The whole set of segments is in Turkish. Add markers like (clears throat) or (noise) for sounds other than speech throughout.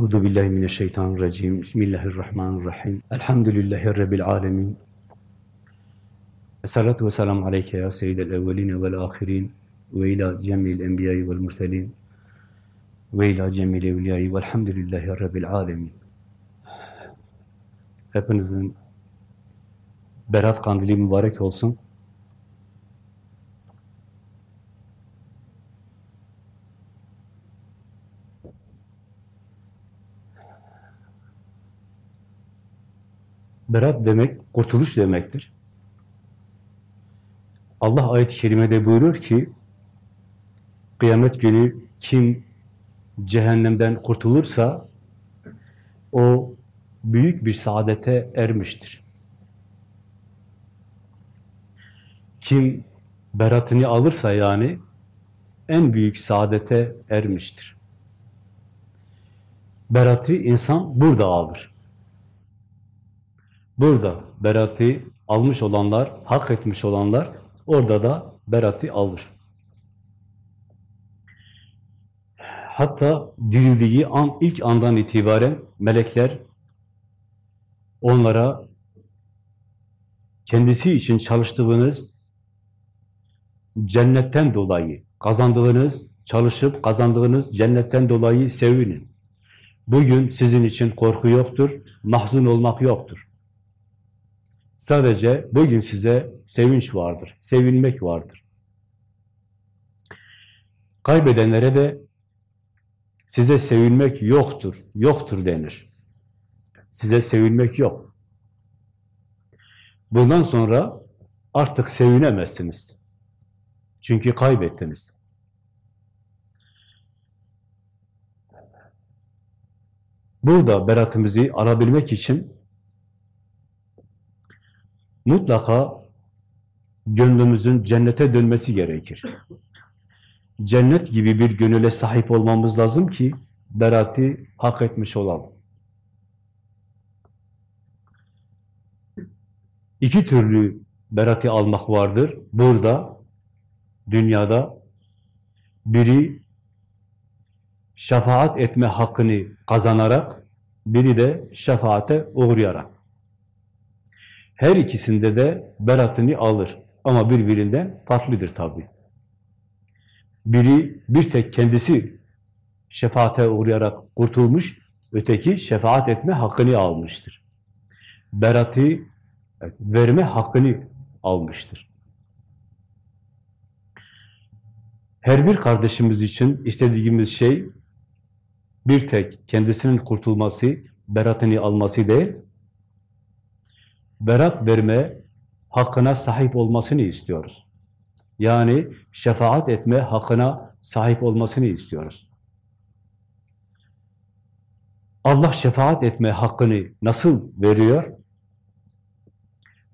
Euzu billahi mineşşeytanirracim. Bismillahirrahmanirrahim. Elhamdülillahi rabbil alamin. Esselatu vesselamu aleyke ya seyyidel evvelin ve'l ahirin ve ila cemil enbiya'i ve'l murselin ve ila cemil evliya'i ve'lhamdülillahi rabbil alamin. Hepinizin Berat kandili mübarek olsun. Berat demek kurtuluş demektir. Allah ayet-i kerimede buyurur ki kıyamet günü kim cehennemden kurtulursa o büyük bir saadete ermiştir. Kim beratını alırsa yani en büyük saadete ermiştir. Beratı insan burada alır. Burada beratı almış olanlar, hak etmiş olanlar orada da beratı alır. Hatta dirildiği an, ilk andan itibaren melekler onlara kendisi için çalıştığınız cennetten dolayı kazandığınız, çalışıp kazandığınız cennetten dolayı sevinin. Bugün sizin için korku yoktur, mahzun olmak yoktur. Sadece bugün size sevinç vardır, sevinmek vardır. Kaybedenlere de size sevinmek yoktur, yoktur denir. Size sevinmek yok. Bundan sonra artık sevinemezsiniz. Çünkü kaybettiniz. Burada beratımızı alabilmek için mutlaka gönlümüzün cennete dönmesi gerekir. Cennet gibi bir gönüle sahip olmamız lazım ki beratı hak etmiş olalım. İki türlü beratı almak vardır. Burada, dünyada biri şefaat etme hakkını kazanarak, biri de şefaate uğrayarak. Her ikisinde de beratını alır. Ama birbirinden farklıdır tabi. Biri bir tek kendisi şefaate uğrayarak kurtulmuş, öteki şefaat etme hakkını almıştır. Beratı verme hakkını almıştır. Her bir kardeşimiz için istediğimiz şey bir tek kendisinin kurtulması, beratını alması değil, berat verme hakkına sahip olmasını istiyoruz. Yani şefaat etme hakkına sahip olmasını istiyoruz. Allah şefaat etme hakkını nasıl veriyor?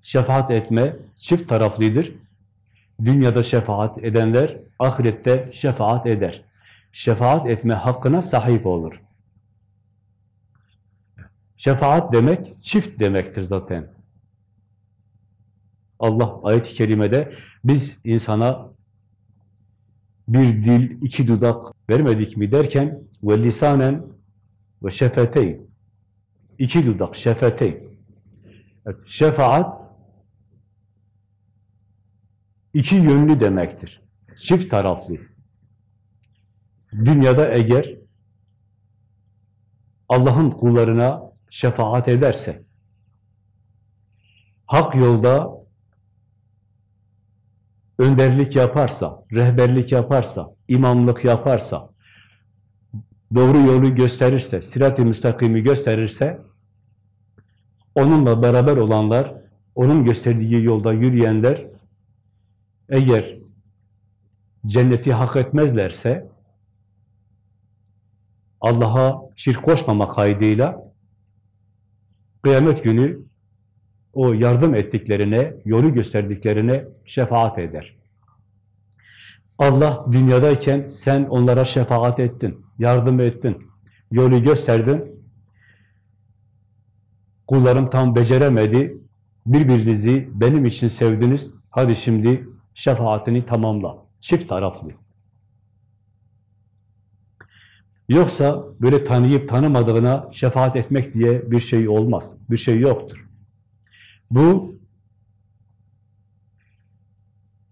Şefaat etme çift taraflıdır. Dünyada şefaat edenler ahirette şefaat eder. Şefaat etme hakkına sahip olur. Şefaat demek çift demektir zaten. Allah ayet-i kerimede biz insana bir dil, iki dudak vermedik mi derken ve lisanen ve şefeteyn iki dudak, şefeteyn evet, şefaat iki yönlü demektir. Çift taraflı. Dünyada eğer Allah'ın kullarına şefaat ederse, hak yolda önderlik yaparsa, rehberlik yaparsa, imamlık yaparsa, doğru yolu gösterirse, sirat-i müstakimi gösterirse, onunla beraber olanlar, onun gösterdiği yolda yürüyenler, eğer cenneti hak etmezlerse, Allah'a şirk koşmamak kaydıyla, kıyamet günü o yardım ettiklerine, yolu gösterdiklerine şefaat eder. Allah dünyadayken sen onlara şefaat ettin, yardım ettin, yolu gösterdin. Kullarım tam beceremedi, birbirinizi benim için sevdiniz, hadi şimdi şefaatini tamamla. Çift taraflı. Yoksa böyle tanıyıp tanımadığına şefaat etmek diye bir şey olmaz. Bir şey yoktur. Bu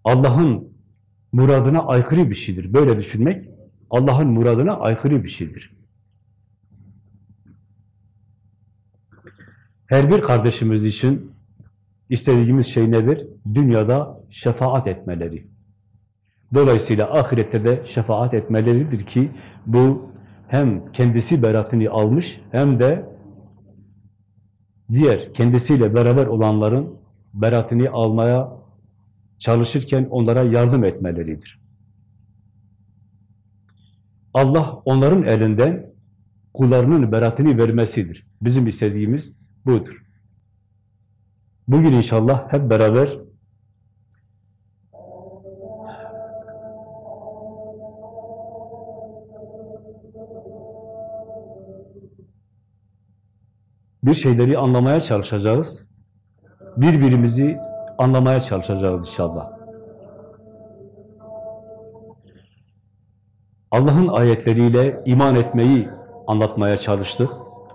Allah'ın muradına aykırı bir şeydir. Böyle düşünmek Allah'ın muradına aykırı bir şeydir. Her bir kardeşimiz için istediğimiz şey nedir? Dünyada şefaat etmeleri. Dolayısıyla ahirette de şefaat etmeleridir ki bu hem kendisi beratını almış hem de diğer kendisiyle beraber olanların beratını almaya çalışırken onlara yardım etmeleridir. Allah onların elinden kullarının beratını vermesidir. Bizim istediğimiz budur. Bugün inşallah hep beraber bir şeyleri anlamaya çalışacağız. Birbirimizi anlamaya çalışacağız inşallah. Allah'ın ayetleriyle iman etmeyi anlatmaya çalıştık.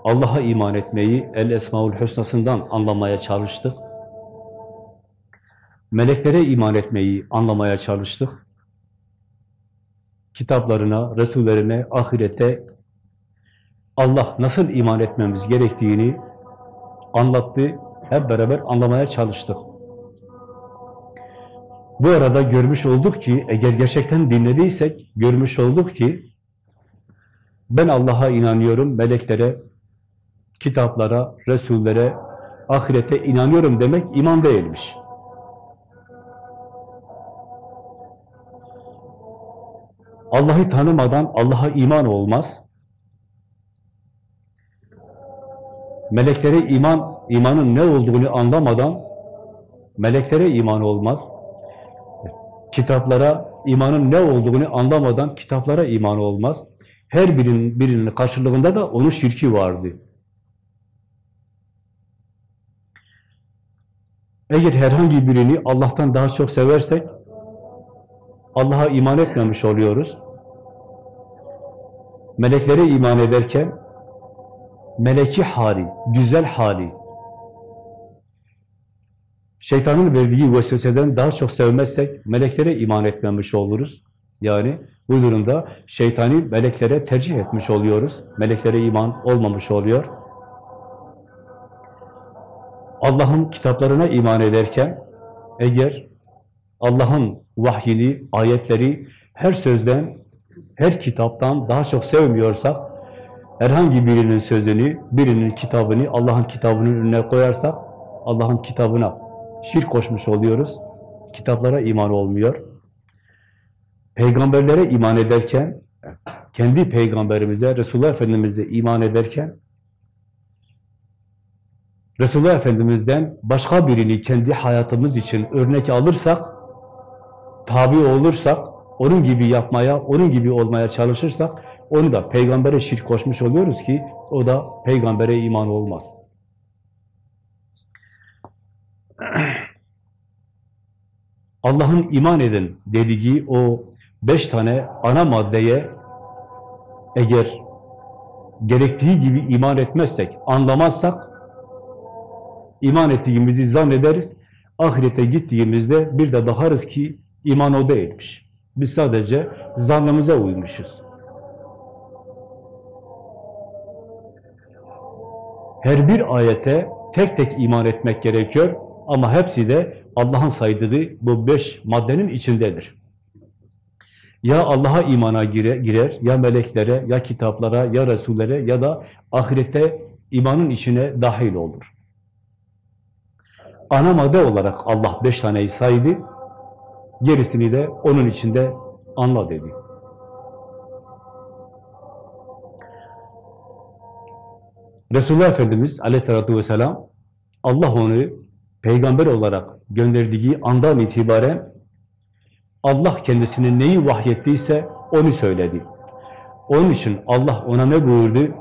Allah'a iman etmeyi El Esmaül Hüsna'sından anlamaya çalıştık. Meleklere iman etmeyi anlamaya çalıştık. Kitaplarına, Resullerine, ahirete Allah nasıl iman etmemiz gerektiğini anlattı. Hep beraber anlamaya çalıştık. Bu arada görmüş olduk ki, eğer gerçekten dinlediysek, görmüş olduk ki, ben Allah'a inanıyorum, meleklere, kitaplara, Resullere, ahirete inanıyorum demek iman değilmiş. Allah'ı tanımadan Allah'a iman olmaz. Meleklere iman, imanın ne olduğunu anlamadan meleklere iman olmaz. Kitaplara imanın ne olduğunu anlamadan kitaplara iman olmaz. Her birinin, birinin karşılığında da onun şirki vardı. Eğer herhangi birini Allah'tan daha çok seversek, Allah'a iman etmemiş oluyoruz. Meleklere iman ederken, meleki hali, güzel hali, şeytanın verdiği vesveseden daha çok sevmezsek, meleklere iman etmemiş oluruz. Yani bu durumda şeytani meleklere tercih etmiş oluyoruz. Meleklere iman olmamış oluyor. Allah'ın kitaplarına iman ederken eğer Allah'ın vahyini, ayetleri her sözden, her kitaptan daha çok sevmiyorsak, herhangi birinin sözünü, birinin kitabını Allah'ın kitabının önüne koyarsak, Allah'ın kitabına şirk koşmuş oluyoruz. Kitaplara iman olmuyor. Peygamberlere iman ederken, kendi peygamberimize, Resulullah Efendimiz'e iman ederken, Resulullah Efendimiz'den başka birini kendi hayatımız için örnek alırsak, tabi olursak, onun gibi yapmaya, onun gibi olmaya çalışırsak, onu da peygambere şirk koşmuş oluyoruz ki, o da peygambere iman olmaz. (clears throat) Allah'ın iman edin dediği o beş tane ana maddeye eğer gerektiği gibi iman etmezsek, anlamazsak iman ettiğimizi zannederiz. Ahirete gittiğimizde bir de bakarız ki iman o değilmiş. Biz sadece zannımıza uymuşuz. Her bir ayete tek tek iman etmek gerekiyor ama hepsi de Allah'ın saydığı bu beş maddenin içindedir. Ya Allah'a imana gire, girer, ya meleklere, ya kitaplara, ya Resullere ya da ahirete imanın içine dahil olur. Ana madde olarak Allah beş taneyi saydı, gerisini de onun içinde anla dedi. Resulullah Efendimiz aleyhissalatü vesselam Allah onu peygamber olarak gönderdiği andan itibaren Allah kendisine neyi vahyettiyse onu söyledi. Onun için Allah ona ne buyurdu?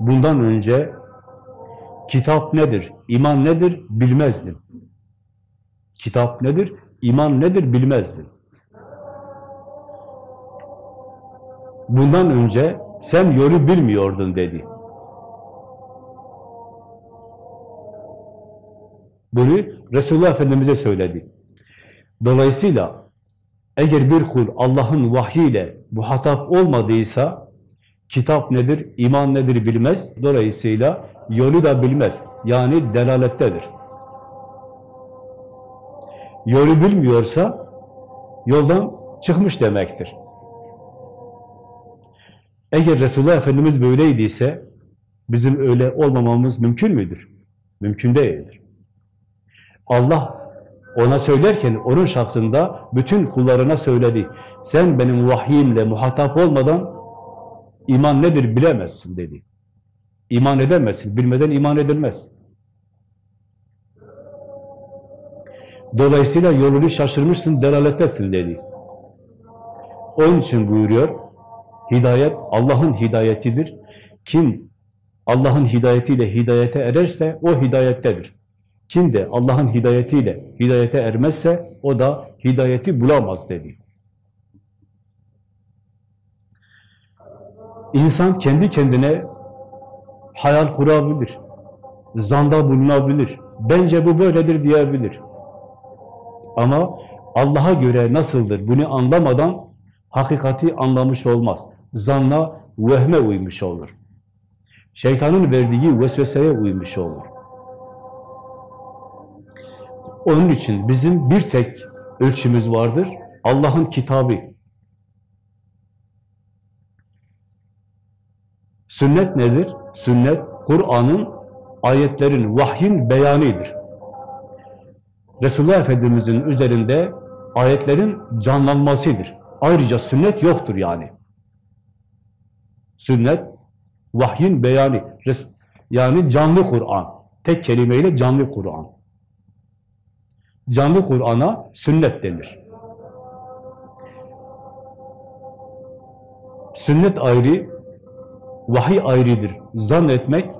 Bundan önce kitap nedir, iman nedir bilmezdin. Kitap nedir, iman nedir bilmezdin. Bundan önce Sen yolu bilmiyordun dedi. Bunu Resulullah Efendimiz'e söyledi. Dolayısıyla eğer bir kul Allah'ın vahyiyle muhatap olmadıysa kitap nedir, iman nedir bilmez. Dolayısıyla yolu da bilmez. Yani delalettedir. Yolu bilmiyorsa yoldan çıkmış demektir. Eğer Resulullah Efendimiz böyleydiyse bizim öyle olmamamız mümkün müdür? Mümkün değildir. Allah ona söylerken onun şahsında bütün kullarına söyledi. Sen benim vahyimle muhatap olmadan iman nedir bilemezsin dedi. İman edemezsin. Bilmeden iman edilmez. Dolayısıyla yolunu şaşırmışsın, delalettesin dedi. Onun için buyuruyor, hidayet Allah'ın hidayetidir. Kim Allah'ın hidayetiyle hidayete ererse o hidayettedir. Kim de Allah'ın hidayetiyle hidayete ermezse o da hidayeti bulamaz dedi. İnsan kendi kendine hayal kurabilir, zanda bulunabilir, bence bu böyledir diyebilir. Ama Allah'a göre nasıldır bunu anlamadan hakikati anlamış olmaz. Zanna, vehme uymuş olur. Şeytanın verdiği vesveseye uymuş olur. Onun için bizim bir tek ölçümüz vardır. Allah'ın kitabı. Sünnet nedir? Sünnet, Kur'an'ın, ayetlerin, vahyin beyanıdır. Resulullah Efendimiz'in üzerinde ayetlerin canlanmasıdır. Ayrıca sünnet yoktur yani. Sünnet, vahyin beyanı. Yani canlı Kur'an. Tek kelimeyle canlı Kur'an. Canlı Kur'an'a sünnet denir. Sünnet ayrı, vahiy ayrıdır. Zannetmek,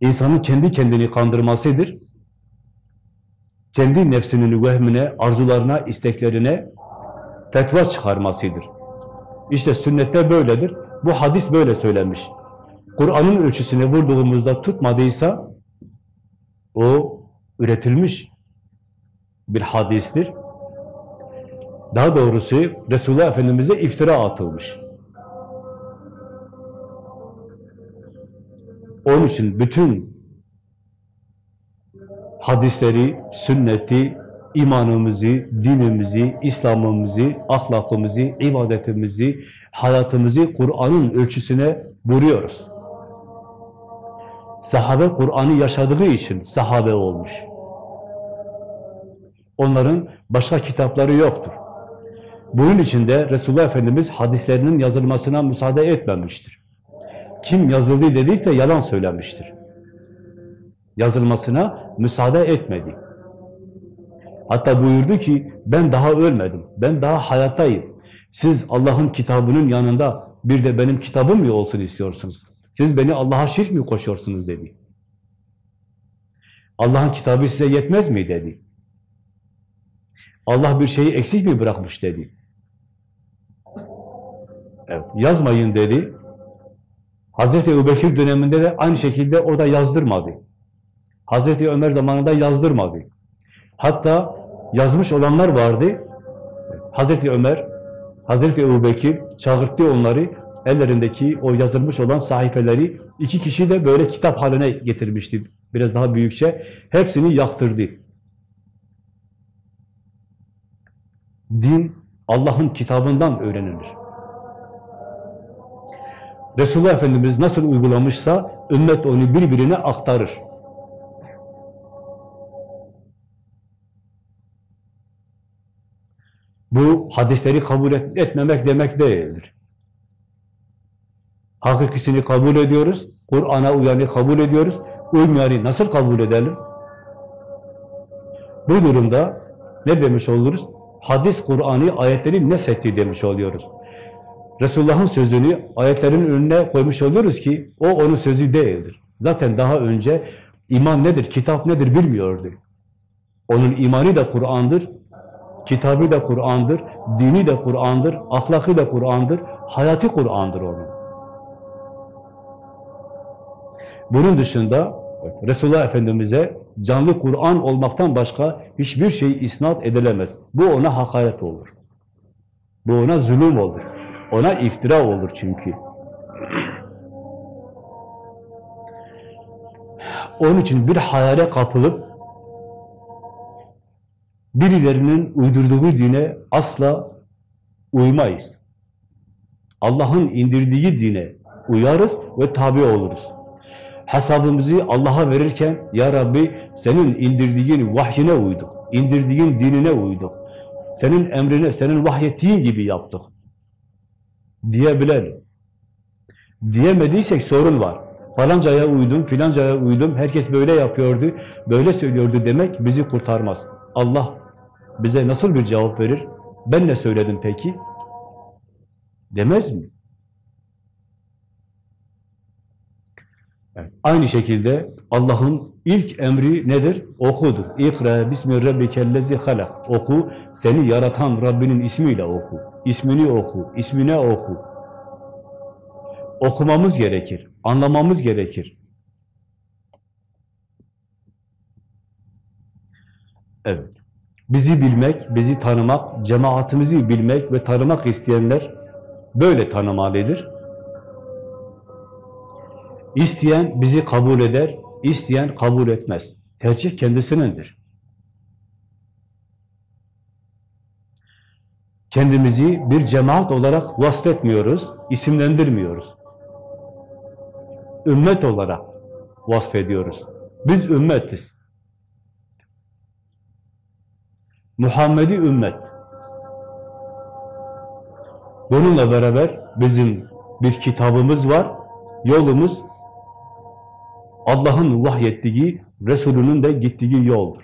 insanın kendi kendini kandırmasıdır. Kendi nefsinin vehmine, arzularına, isteklerine fetva çıkarmasıdır. İşte sünnette böyledir. Bu hadis böyle söylenmiş. Kur'an'ın ölçüsüne vurduğumuzda tutmadıysa o üretilmiş bir hadistir. Daha doğrusu Resulullah Efendimiz'e iftira atılmış. Onun için bütün hadisleri, sünneti, imanımızı, dinimizi, İslam'ımızı, ahlakımızı, ibadetimizi, hayatımızı Kur'an'ın ölçüsüne vuruyoruz. Sahabe Kur'an'ı yaşadığı için sahabe olmuş. Onların başka kitapları yoktur. Bunun için de Resulullah Efendimiz hadislerinin yazılmasına müsaade etmemiştir. Kim yazıldı dediyse yalan söylemiştir. Yazılmasına müsaade etmedi. Hatta buyurdu ki ben daha ölmedim, ben daha hayattayım. Siz Allah'ın kitabının yanında bir de benim kitabım mı olsun istiyorsunuz? Siz beni Allah'a şirk mi koşuyorsunuz dedi. Allah'ın kitabı size yetmez mi dedi. Allah bir şeyi eksik mi bırakmış dedi. Evet, yazmayın dedi. Hazreti Ebubekir döneminde de aynı şekilde o da yazdırmadı. Hazreti Ömer zamanında yazdırmadı. Hatta yazmış olanlar vardı. Hazreti Ömer, Hazreti Ebubekir çağırttı onları. Ellerindeki o yazılmış olan sahifeleri iki kişi de böyle kitap haline getirmişti. Biraz daha büyükçe. Hepsini yaktırdı. Din Allah'ın kitabından öğrenilir. Resulullah Efendimiz nasıl uygulamışsa ümmet onu birbirine aktarır. Bu hadisleri kabul et, etmemek demek değildir. Hakikisini kabul ediyoruz, Kur'an'a uyanı kabul ediyoruz, uymayanı nasıl kabul edelim? Bu durumda ne demiş oluruz? Hadis, Kur'an'ı, ayetleri nesetti demiş oluyoruz. Resulullah'ın sözünü ayetlerin önüne koymuş oluyoruz ki o onun sözü değildir. Zaten daha önce iman nedir, kitap nedir bilmiyordu. Onun imanı da Kur'an'dır, Kitabı da Kur'an'dır, dini de Kur'an'dır, ahlakı da Kur'an'dır, hayatı Kur'an'dır onun. Bunun dışında Resulullah Efendimiz'e canlı Kur'an olmaktan başka hiçbir şey isnat edilemez. Bu ona hakaret olur. Bu ona zulüm olur. Ona iftira olur çünkü. Onun için bir hayale kapılıp birilerinin uydurduğu dine asla uymayız. Allah'ın indirdiği dine uyarız ve tabi oluruz. Hesabımızı Allah'a verirken, Ya Rabbi senin indirdiğin vahyine uyduk, indirdiğin dinine uyduk, senin emrine, senin vahyettiğin gibi yaptık diyebilelim. Diyemediysek sorun var. Falancaya uydum, filancaya uydum, herkes böyle yapıyordu, böyle söylüyordu demek bizi kurtarmaz. Allah bize nasıl bir cevap verir? Ben ne söyledim peki? Demez mi? Aynı şekilde Allah'ın ilk emri nedir? Okudur. İkra bismi rabbikellezi halak. Oku, seni yaratan Rabbinin ismiyle oku. İsmini oku, ismine oku. Okumamız gerekir, anlamamız gerekir. Evet. Bizi bilmek, bizi tanımak, cemaatimizi bilmek ve tanımak isteyenler böyle tanımalıdır. İsteyen bizi kabul eder, isteyen kabul etmez. Tercih kendisinindir. Kendimizi bir cemaat olarak vasfetmiyoruz, isimlendirmiyoruz. Ümmet olarak vasfediyoruz. Biz ümmetiz. Muhammedi ümmet. Bununla beraber bizim bir kitabımız var, yolumuz Allah'ın vahyettiği, Resulünün de gittiği yoldur.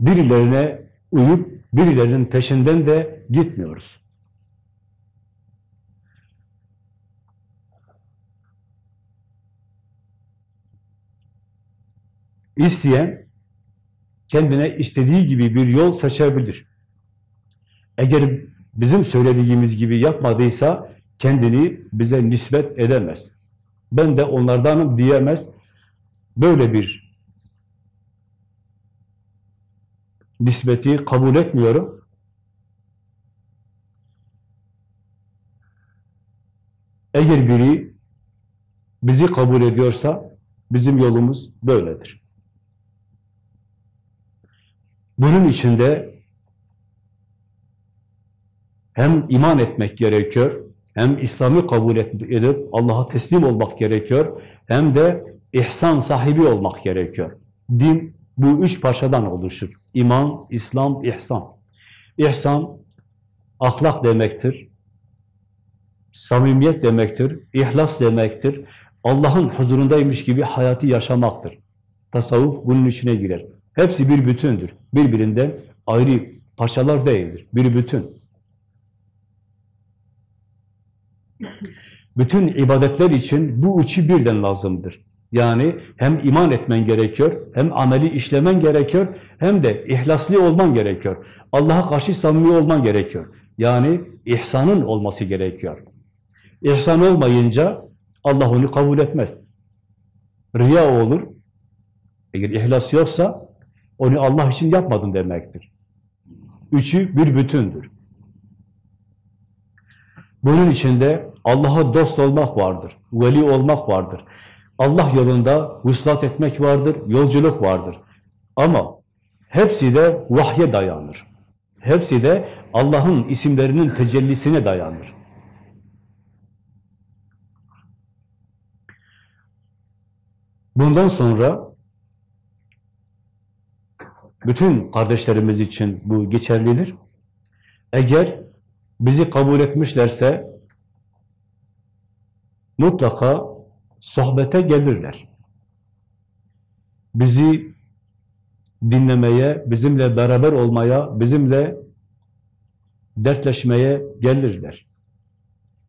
Birilerine uyup, birilerinin peşinden de gitmiyoruz. İsteyen, kendine istediği gibi bir yol seçebilir. Eğer bizim söylediğimiz gibi yapmadıysa, kendini bize nispet edemez. Ben de onlardanım diyemez. Böyle bir nispeti kabul etmiyorum. Eğer biri bizi kabul ediyorsa bizim yolumuz böyledir. Bunun içinde hem iman etmek gerekiyor, hem İslam'ı kabul edip Allah'a teslim olmak gerekiyor, hem de ihsan sahibi olmak gerekiyor. Din bu üç parçadan oluşur. İman, İslam, ihsan. İhsan, ahlak demektir. Samimiyet demektir. ihlas demektir. Allah'ın huzurundaymış gibi hayatı yaşamaktır. Tasavvuf bunun içine girer. Hepsi bir bütündür. Birbirinden ayrı parçalar değildir. Bir bütün. Bütün ibadetler için bu üçü birden lazımdır. Yani hem iman etmen gerekiyor, hem ameli işlemen gerekiyor, hem de ihlaslı olman gerekiyor. Allah'a karşı samimi olman gerekiyor. Yani ihsanın olması gerekiyor. İhsan olmayınca Allah onu kabul etmez. Riya olur. Eğer ihlas yoksa onu Allah için yapmadın demektir. Üçü bir bütündür. Bunun içinde Allah'a dost olmak vardır, veli olmak vardır. Allah yolunda vuslat etmek vardır, yolculuk vardır. Ama hepsi de vahye dayanır. Hepsi de Allah'ın isimlerinin tecellisine dayanır. Bundan sonra bütün kardeşlerimiz için bu geçerlidir. Eğer bizi kabul etmişlerse mutlaka sohbete gelirler. Bizi dinlemeye, bizimle beraber olmaya, bizimle dertleşmeye gelirler.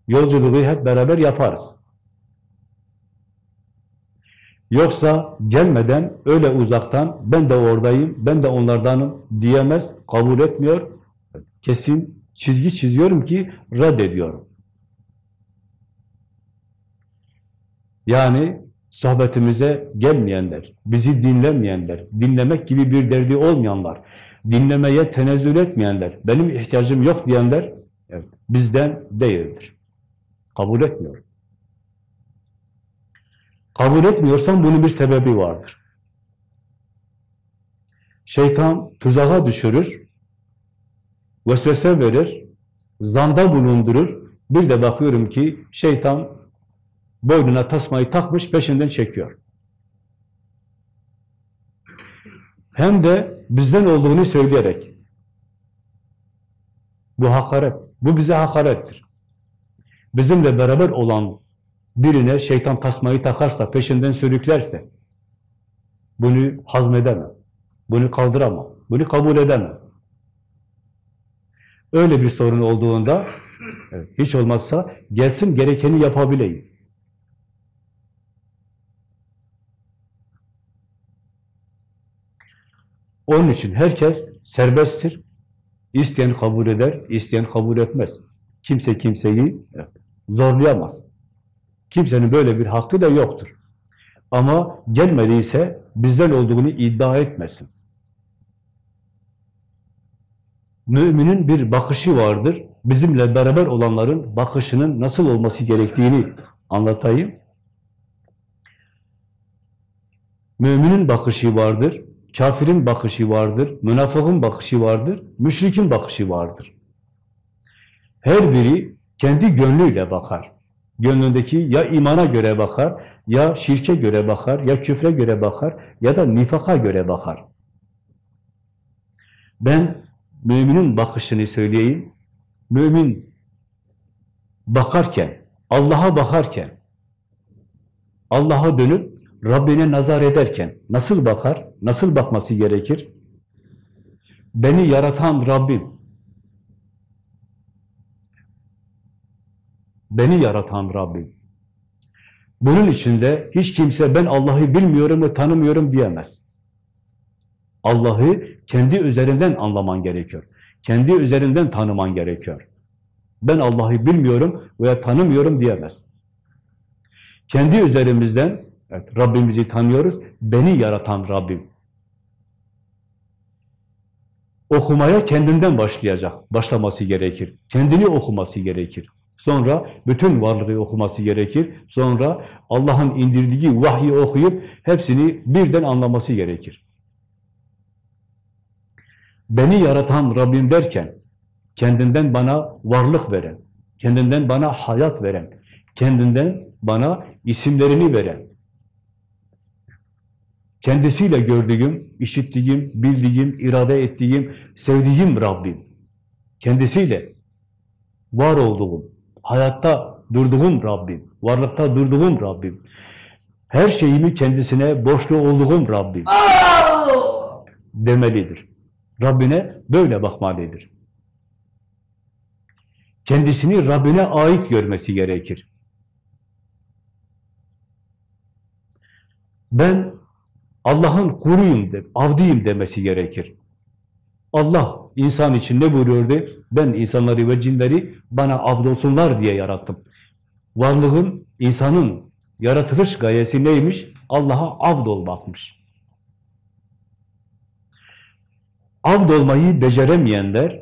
Yolculuğu hep beraber yaparız. Yoksa gelmeden öyle uzaktan ben de oradayım, ben de onlardanım diyemez, kabul etmiyor. Kesin çizgi çiziyorum ki reddediyorum. Yani sohbetimize gelmeyenler, bizi dinlemeyenler, dinlemek gibi bir derdi olmayanlar, dinlemeye tenezzül etmeyenler, benim ihtiyacım yok diyenler evet, bizden değildir. Kabul etmiyor. Kabul etmiyorsan bunun bir sebebi vardır. Şeytan tuzağa düşürür, vesvese verir, zanda bulundurur. Bir de bakıyorum ki şeytan boynuna tasmayı takmış, peşinden çekiyor. Hem de bizden olduğunu söyleyerek. Bu hakaret. Bu bize hakarettir. Bizimle beraber olan birine şeytan tasmayı takarsa, peşinden sürüklerse, bunu hazmedemem, bunu kaldıramam, bunu kabul edemem. Öyle bir sorun olduğunda, hiç olmazsa gelsin gerekeni yapabileyim. Onun için herkes serbesttir. İsteyen kabul eder, isteyen kabul etmez. Kimse kimseyi zorlayamaz. Kimsenin böyle bir hakkı da yoktur. Ama gelmediyse bizden olduğunu iddia etmesin. Müminin bir bakışı vardır. Bizimle beraber olanların bakışının nasıl olması gerektiğini anlatayım. Müminin bakışı vardır, kafirin bakışı vardır, münafıkın bakışı vardır, müşrikin bakışı vardır. Her biri kendi gönlüyle bakar. Gönlündeki ya imana göre bakar, ya şirke göre bakar, ya küfre göre bakar, ya da nifaka göre bakar. Ben müminin bakışını söyleyeyim. Mümin bakarken, Allah'a bakarken, Allah'a dönüp Rabbine nazar ederken nasıl bakar, nasıl bakması gerekir? Beni yaratan Rabbim, Beni yaratan Rabbim. Bunun içinde hiç kimse ben Allah'ı bilmiyorum ve tanımıyorum diyemez. Allah'ı kendi üzerinden anlaman gerekiyor. Kendi üzerinden tanıman gerekiyor. Ben Allah'ı bilmiyorum veya tanımıyorum diyemez. Kendi üzerimizden evet, Rabbimizi tanıyoruz. Beni yaratan Rabbim. Okumaya kendinden başlayacak. Başlaması gerekir. Kendini okuması gerekir. Sonra bütün varlığı okuması gerekir. Sonra Allah'ın indirdiği vahyi okuyup hepsini birden anlaması gerekir. Beni yaratan Rabbim derken kendinden bana varlık veren, kendinden bana hayat veren, kendinden bana isimlerini veren, kendisiyle gördüğüm, işittiğim, bildiğim, irade ettiğim, sevdiğim Rabbim, kendisiyle var olduğum, hayatta durduğum Rabbim, varlıkta durduğum Rabbim, her şeyimi kendisine borçlu olduğum Rabbim demelidir. Rabbine böyle bakmalıdır. Kendisini Rabbine ait görmesi gerekir. Ben Allah'ın kuluyum, de, avdiyim demesi gerekir. Allah insan için ne buyuruyordu? Ben insanları ve cinleri bana abdolsunlar diye yarattım. Varlığın, insanın yaratılış gayesi neymiş? Allah'a abd olmakmış. Abd olmayı beceremeyenler,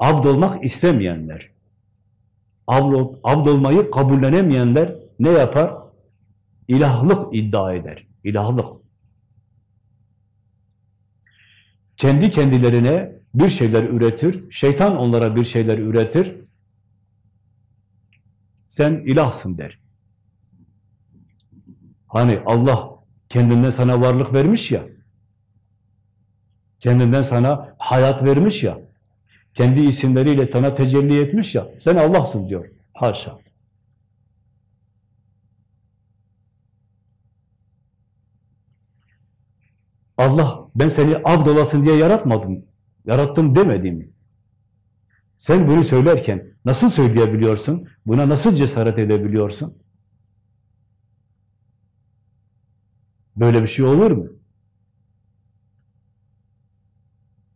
abd olmak istemeyenler, abd, abd olmayı kabullenemeyenler ne yapar? İlahlık iddia eder. İlahlık. Kendi kendilerine bir şeyler üretir, şeytan onlara bir şeyler üretir, sen ilahsın der. Hani Allah kendinden sana varlık vermiş ya, kendinden sana hayat vermiş ya, kendi isimleriyle sana tecelli etmiş ya, sen Allah'sın diyor. Haşa. Allah ben seni abd olasın diye yaratmadım. Yarattım demedi mi? Sen bunu söylerken nasıl söyleyebiliyorsun? Buna nasıl cesaret edebiliyorsun? Böyle bir şey olur mu?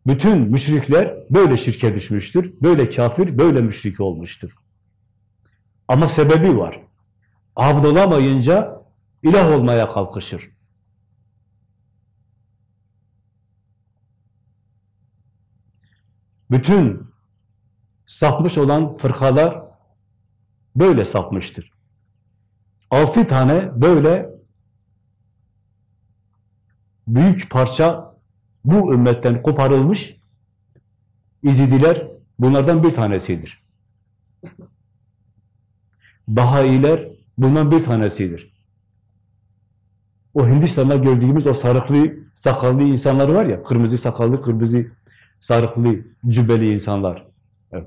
Bütün müşrikler böyle şirke düşmüştür. Böyle kafir, böyle müşrik olmuştur. Ama sebebi var. Abd olamayınca ilah olmaya kalkışır. Bütün sapmış olan fırkalar böyle sapmıştır. Altı tane böyle büyük parça bu ümmetten koparılmış İzidiler bunlardan bir tanesidir. Bahayiler bundan bir tanesidir. O Hindistan'da gördüğümüz o sarıklı, sakallı insanlar var ya, kırmızı sakallı, kırmızı sarıklı, cübbeli insanlar.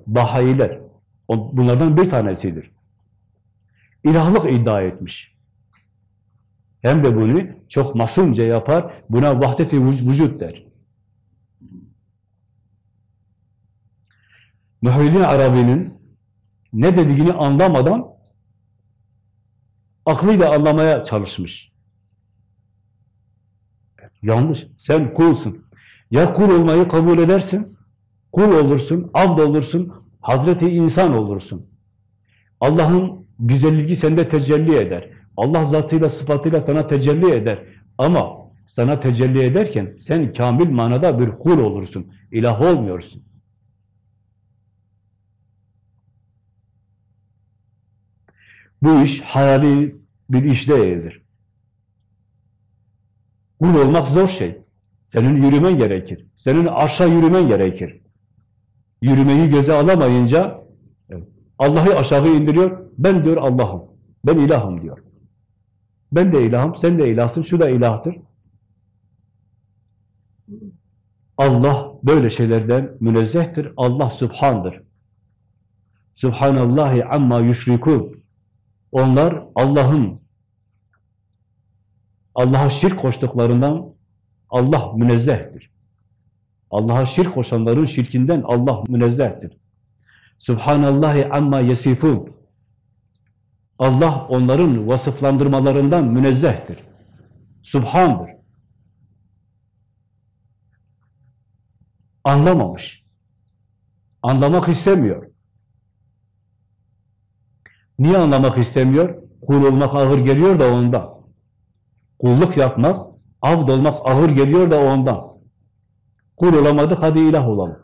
Bahayiler. Bunlardan bir tanesidir. İlahlık iddia etmiş. Hem de bunu çok masumca yapar, buna vahdet-i vücut der. Muhyiddin Arabi'nin ne dediğini anlamadan aklıyla anlamaya çalışmış. Yanlış. Sen kulsun. Ya kul olmayı kabul edersin, kul olursun, abd olursun, Hazreti insan olursun. Allah'ın güzelliği sende tecelli eder. Allah zatıyla, sıfatıyla sana tecelli eder. Ama sana tecelli ederken sen kamil manada bir kul olursun. İlah olmuyorsun. Bu iş hayali bir iş değildir. Kul olmak zor şey. Senin yürümen gerekir. Senin aşağı yürümen gerekir. Yürümeyi göze alamayınca Allah'ı aşağı indiriyor. Ben diyor Allah'ım. Ben ilahım diyor. Ben de ilahım, sen de ilahsın, şu da ilahtır. Allah böyle şeylerden münezzehtir. Allah subhandır. Subhanallahi amma yüşrikun. Onlar Allah'ın Allah'a şirk koştuklarından Allah münezzehtir. Allah'a şirk koşanların şirkinden Allah münezzehtir. Subhanallahi amma yesifun. Allah onların vasıflandırmalarından münezzehtir. Subhandır. Anlamamış. Anlamak istemiyor. Niye anlamak istemiyor? Kul olmak ağır geliyor da ondan. Kulluk yapmak, abd olmak ağır geliyor da ondan. Kul olamadık, hadi ilah olalım.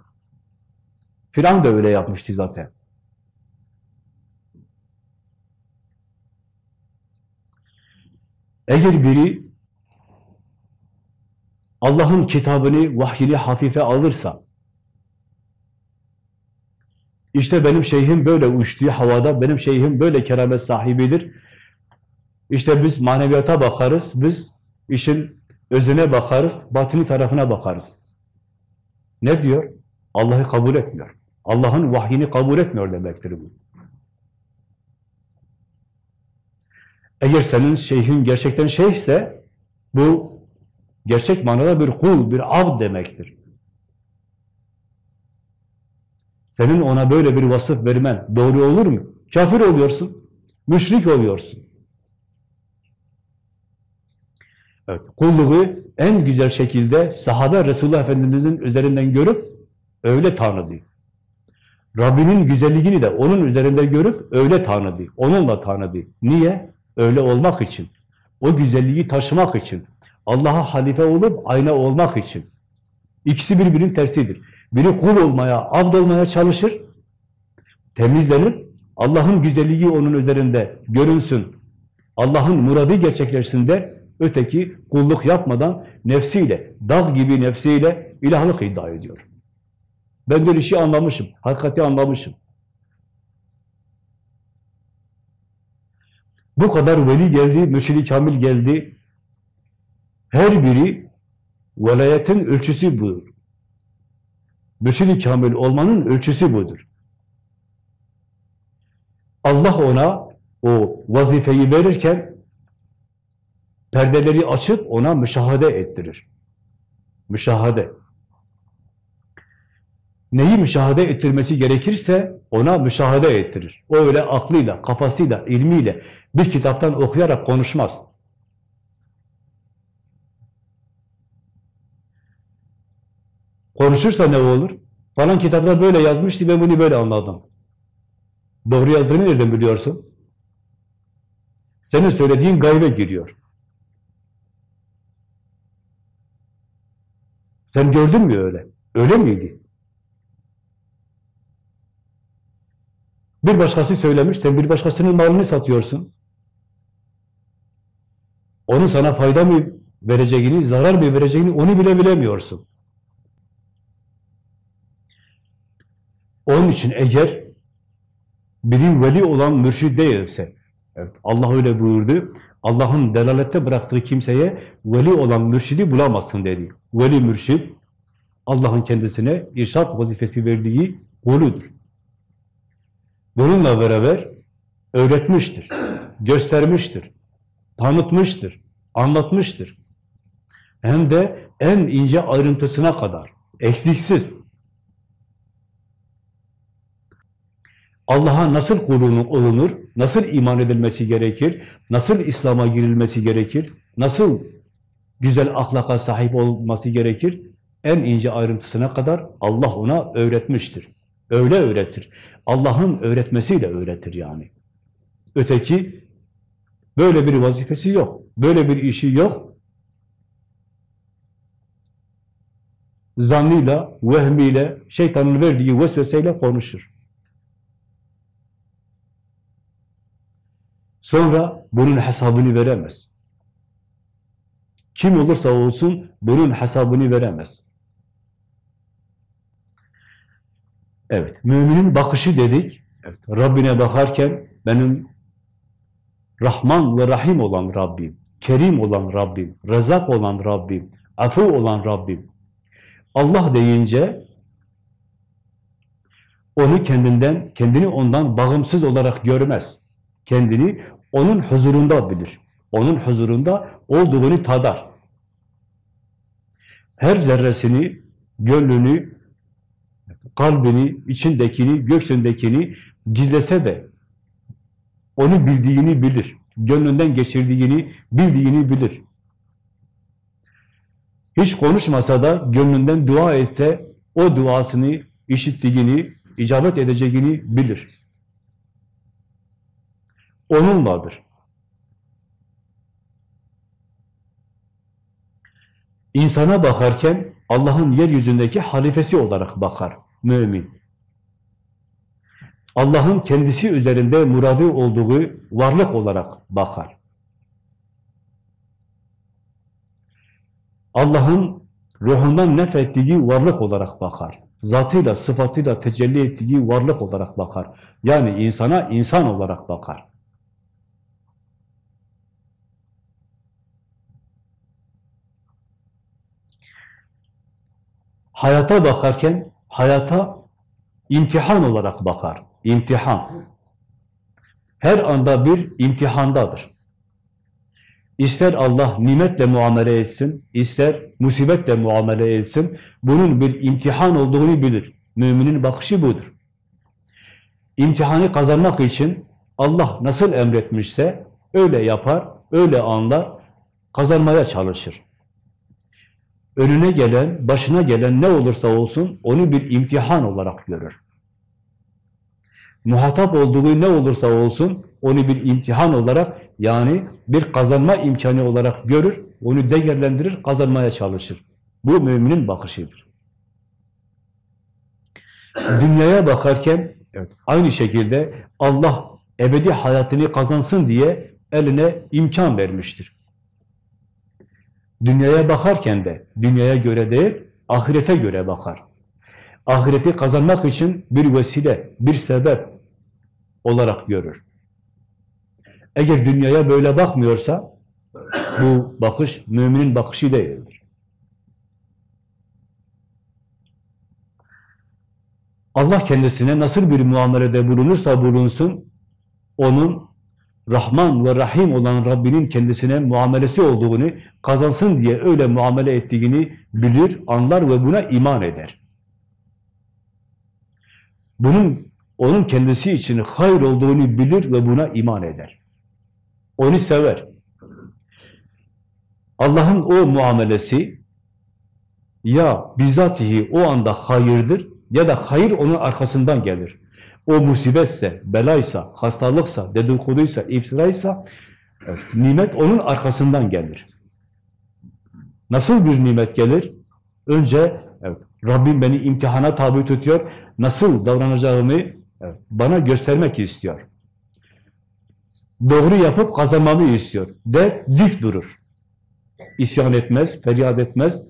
Firavun da öyle yapmıştı zaten. Eğer biri Allah'ın kitabını, vahyini hafife alırsa, işte benim şeyhim böyle uçtuğu havada, benim şeyhim böyle keramet sahibidir. İşte biz maneviyata bakarız, biz işin özüne bakarız, batini tarafına bakarız. Ne diyor? Allah'ı kabul etmiyor. Allah'ın vahyini kabul etmiyor demektir bu. Eğer senin şeyhin gerçekten şeyhse, bu gerçek manada bir kul, bir abd demektir. Senin ona böyle bir vasıf vermen doğru olur mu? Kafir oluyorsun, müşrik oluyorsun. Evet, kulluğu en güzel şekilde sahabe Resulullah Efendimiz'in üzerinden görüp öyle tanıdı. Rabbinin güzelliğini de onun üzerinde görüp öyle tanıdı. Onunla tanıdı. Niye? Öyle olmak için. O güzelliği taşımak için. Allah'a halife olup ayna olmak için. İkisi birbirinin tersidir. Biri kul olmaya, abd olmaya çalışır, temizlenir, Allah'ın güzelliği onun üzerinde görünsün, Allah'ın muradı gerçekleşsin der, öteki kulluk yapmadan nefsiyle, dağ gibi nefsiyle ilahlık iddia ediyor. Ben bir işi anlamışım, hakikati anlamışım. Bu kadar veli geldi, mürşidi kamil geldi. Her biri velayetin ölçüsü budur. Mürşid-i Kamil olmanın ölçüsü budur. Allah ona o vazifeyi verirken Perdeleri açıp ona müşahede ettirir. Müşahede. Neyi müşahede ettirmesi gerekirse ona müşahede ettirir. O öyle aklıyla, kafasıyla, ilmiyle bir kitaptan okuyarak konuşmaz. Konuşursa ne olur? Falan kitapta böyle yazmıştı, ben bunu böyle anladım. Doğru yazdığını nereden biliyorsun? Senin söylediğin gaybe giriyor. Sen gördün mü öyle? Öyle miydi? Bir başkası söylemiş, sen bir başkasının malını satıyorsun. Onun sana fayda mı vereceğini, zarar mı vereceğini onu bile bilemiyorsun. Onun için eğer biri veli olan mürşid değilse, evet, Allah öyle buyurdu, Allah'ın delalette bıraktığı kimseye veli olan mürşidi bulamazsın dedi. Veli mürşid, Allah'ın kendisine irşat vazifesi verdiği kuludur. Bununla beraber öğretmiştir, (clears throat) göstermiştir, tanıtmıştır, anlatmıştır. Hem de en ince ayrıntısına kadar, eksiksiz. Allah'a nasıl kulunu olunur, nasıl iman edilmesi gerekir, nasıl İslam'a girilmesi gerekir, nasıl güzel ahlaka sahip olması gerekir, en ince ayrıntısına kadar Allah ona öğretmiştir. Öyle öğretir. Allah'ın öğretmesiyle öğretir yani. Öteki böyle bir vazifesi yok. Böyle bir işi yok. Zannıyla, vehmiyle, şeytanın verdiği vesveseyle konuşur. Sonra bunun hesabını veremez. Kim olursa olsun bunun hesabını veremez. Evet, müminin bakışı dedik. Evet, Rabbine bakarken benim Rahman ve Rahim olan Rabbim, Kerim olan Rabbim, Rezak olan Rabbim, Afu olan Rabbim. Allah deyince onu kendinden, kendini ondan bağımsız olarak görmez. Kendini onun huzurunda bilir. Onun huzurunda olduğunu tadar. Her zerresini, gönlünü, kalbini, içindekini, göksündekini gizlese de onu bildiğini bilir. Gönlünden geçirdiğini, bildiğini bilir. Hiç konuşmasa da gönlünden dua etse o duasını işittiğini, icabet edeceğini bilir. Onunladır. İnsana bakarken Allah'ın yeryüzündeki halifesi olarak bakar mümin. Allah'ın kendisi üzerinde muradı olduğu varlık olarak bakar. Allah'ın ruhundan nefettiği varlık olarak bakar. Zatıyla, sıfatıyla tecelli ettiği varlık olarak bakar. Yani insana insan olarak bakar. Hayata bakarken hayata imtihan olarak bakar. İmtihan. Her anda bir imtihandadır. İster Allah nimetle muamele etsin, ister musibetle muamele etsin, bunun bir imtihan olduğunu bilir. Müminin bakışı budur. İmtihanı kazanmak için Allah nasıl emretmişse öyle yapar, öyle anlar, kazanmaya çalışır önüne gelen, başına gelen ne olursa olsun onu bir imtihan olarak görür. Muhatap olduğu ne olursa olsun onu bir imtihan olarak yani bir kazanma imkanı olarak görür, onu değerlendirir, kazanmaya çalışır. Bu müminin bakışıdır. Dünyaya bakarken evet, aynı şekilde Allah ebedi hayatını kazansın diye eline imkan vermiştir. Dünyaya bakarken de dünyaya göre değil, ahirete göre bakar. Ahireti kazanmak için bir vesile, bir sebep olarak görür. Eğer dünyaya böyle bakmıyorsa bu bakış müminin bakışı değildir. Allah kendisine nasıl bir muamelede bulunursa bulunsun, onun Rahman ve Rahim olan Rabbinin kendisine muamelesi olduğunu, kazansın diye öyle muamele ettiğini bilir, anlar ve buna iman eder. Bunun, onun kendisi için hayır olduğunu bilir ve buna iman eder. Onu sever. Allah'ın o muamelesi, ya bizatihi o anda hayırdır ya da hayır onun arkasından gelir. O musibetse, belaysa, hastalıksa, dedikoduysa, iftiraysa evet, nimet onun arkasından gelir. Nasıl bir nimet gelir? Önce evet, Rabbim beni imtihana tabi tutuyor. Nasıl davranacağımı evet, bana göstermek istiyor. Doğru yapıp kazanmamı istiyor. De dik durur. İsyan etmez, feryat etmez.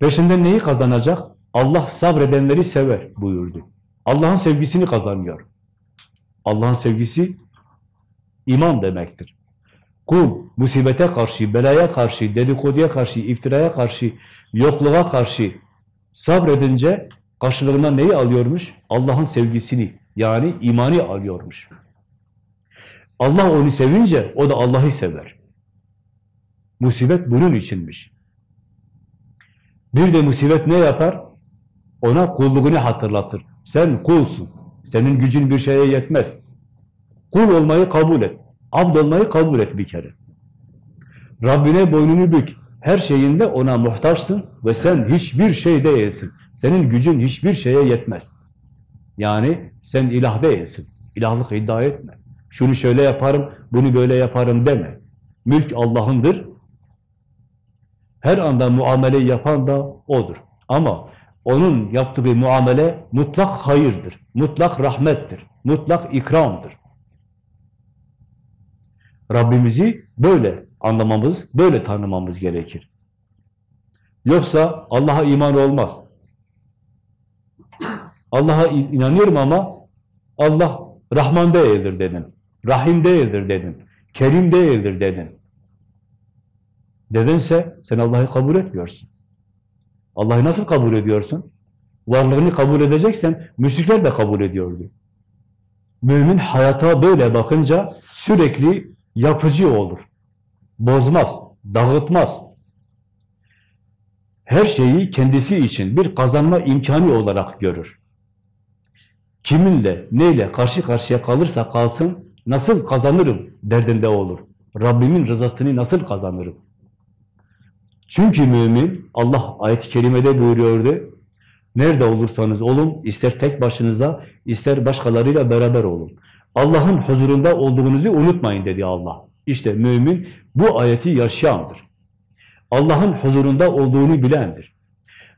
Peşinden neyi kazanacak? Allah sabredenleri sever buyurdu. Allah'ın sevgisini kazanıyor. Allah'ın sevgisi iman demektir. Kul musibete karşı, belaya karşı, dedikoduya karşı, iftiraya karşı, yokluğa karşı sabredince karşılığında neyi alıyormuş? Allah'ın sevgisini yani imani alıyormuş. Allah onu sevince o da Allah'ı sever. Musibet bunun içinmiş. Bir de musibet ne yapar? Ona kulluğunu hatırlatır. Sen kulsun. Senin gücün bir şeye yetmez. Kul olmayı kabul et. Abd olmayı kabul et bir kere. Rabbine boynunu bük. Her şeyinde ona muhtaçsın ve sen hiçbir şey değilsin. Senin gücün hiçbir şeye yetmez. Yani sen ilah değilsin. İlahlık iddia etme. Şunu şöyle yaparım, bunu böyle yaparım deme. Mülk Allah'ındır. Her anda muamele yapan da O'dur. Ama onun yaptığı muamele mutlak hayırdır, mutlak rahmettir, mutlak ikramdır. Rabbimizi böyle anlamamız, böyle tanımamız gerekir. Yoksa Allah'a iman olmaz. Allah'a inanıyorum ama Allah Rahman değildir dedin. Rahim değildir dedin. Kerim değildir dedin. Dedinse sen Allah'ı kabul etmiyorsun. Allah'ı nasıl kabul ediyorsun? Varlığını kabul edeceksen müşrikler de kabul ediyordu. Mümin hayata böyle bakınca sürekli yapıcı olur. Bozmaz, dağıtmaz. Her şeyi kendisi için bir kazanma imkanı olarak görür. Kiminle, neyle karşı karşıya kalırsa kalsın, nasıl kazanırım derdinde olur. Rabbimin rızasını nasıl kazanırım? Çünkü mümin, Allah ayet-i kerimede buyuruyordu, nerede olursanız olun, ister tek başınıza, ister başkalarıyla beraber olun. Allah'ın huzurunda olduğunuzu unutmayın dedi Allah. İşte mümin bu ayeti yaşayandır. Allah'ın huzurunda olduğunu bilendir.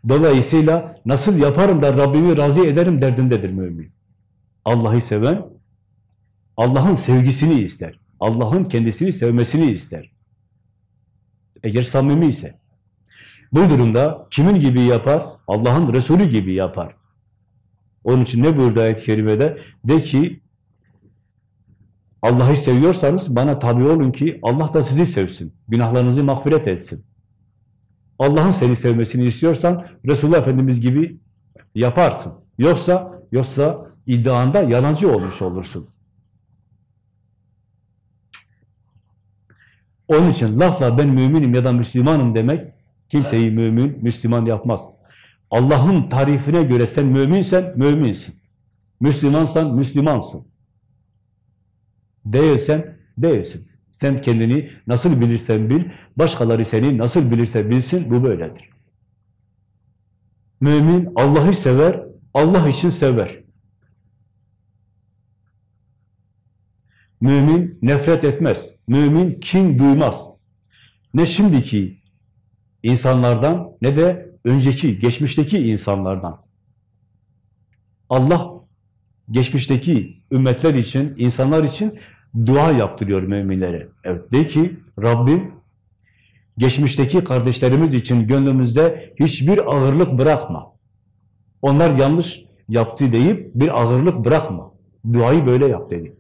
Dolayısıyla nasıl yaparım da Rabbimi razı ederim derdindedir mümin. Allah'ı seven, Allah'ın sevgisini ister. Allah'ın kendisini sevmesini ister. Eğer samimi ise. Bu durumda kimin gibi yapar? Allah'ın Resulü gibi yapar. Onun için ne buyurdu ayet-i kerimede? De ki, Allah'ı seviyorsanız bana tabi olun ki Allah da sizi sevsin. Günahlarınızı mağfiret etsin. Allah'ın seni sevmesini istiyorsan Resulullah Efendimiz gibi yaparsın. Yoksa yoksa iddianda yalancı olmuş olursun. Onun için lafla ben müminim ya da Müslümanım demek kimseyi mümin, Müslüman yapmaz. Allah'ın tarifine göre sen müminsen, müminsin. Müslümansan, Müslümansın. Değilsen, değilsin. Sen kendini nasıl bilirsen bil, başkaları seni nasıl bilirse bilsin, bu böyledir. Mümin Allah'ı sever, Allah için sever. Mümin nefret etmez. Mümin kin duymaz. Ne şimdiki insanlardan ne de önceki, geçmişteki insanlardan. Allah geçmişteki ümmetler için, insanlar için dua yaptırıyor müminlere. Evet, de ki Rabbim geçmişteki kardeşlerimiz için gönlümüzde hiçbir ağırlık bırakma. Onlar yanlış yaptı deyip bir ağırlık bırakma. Duayı böyle yap dedi.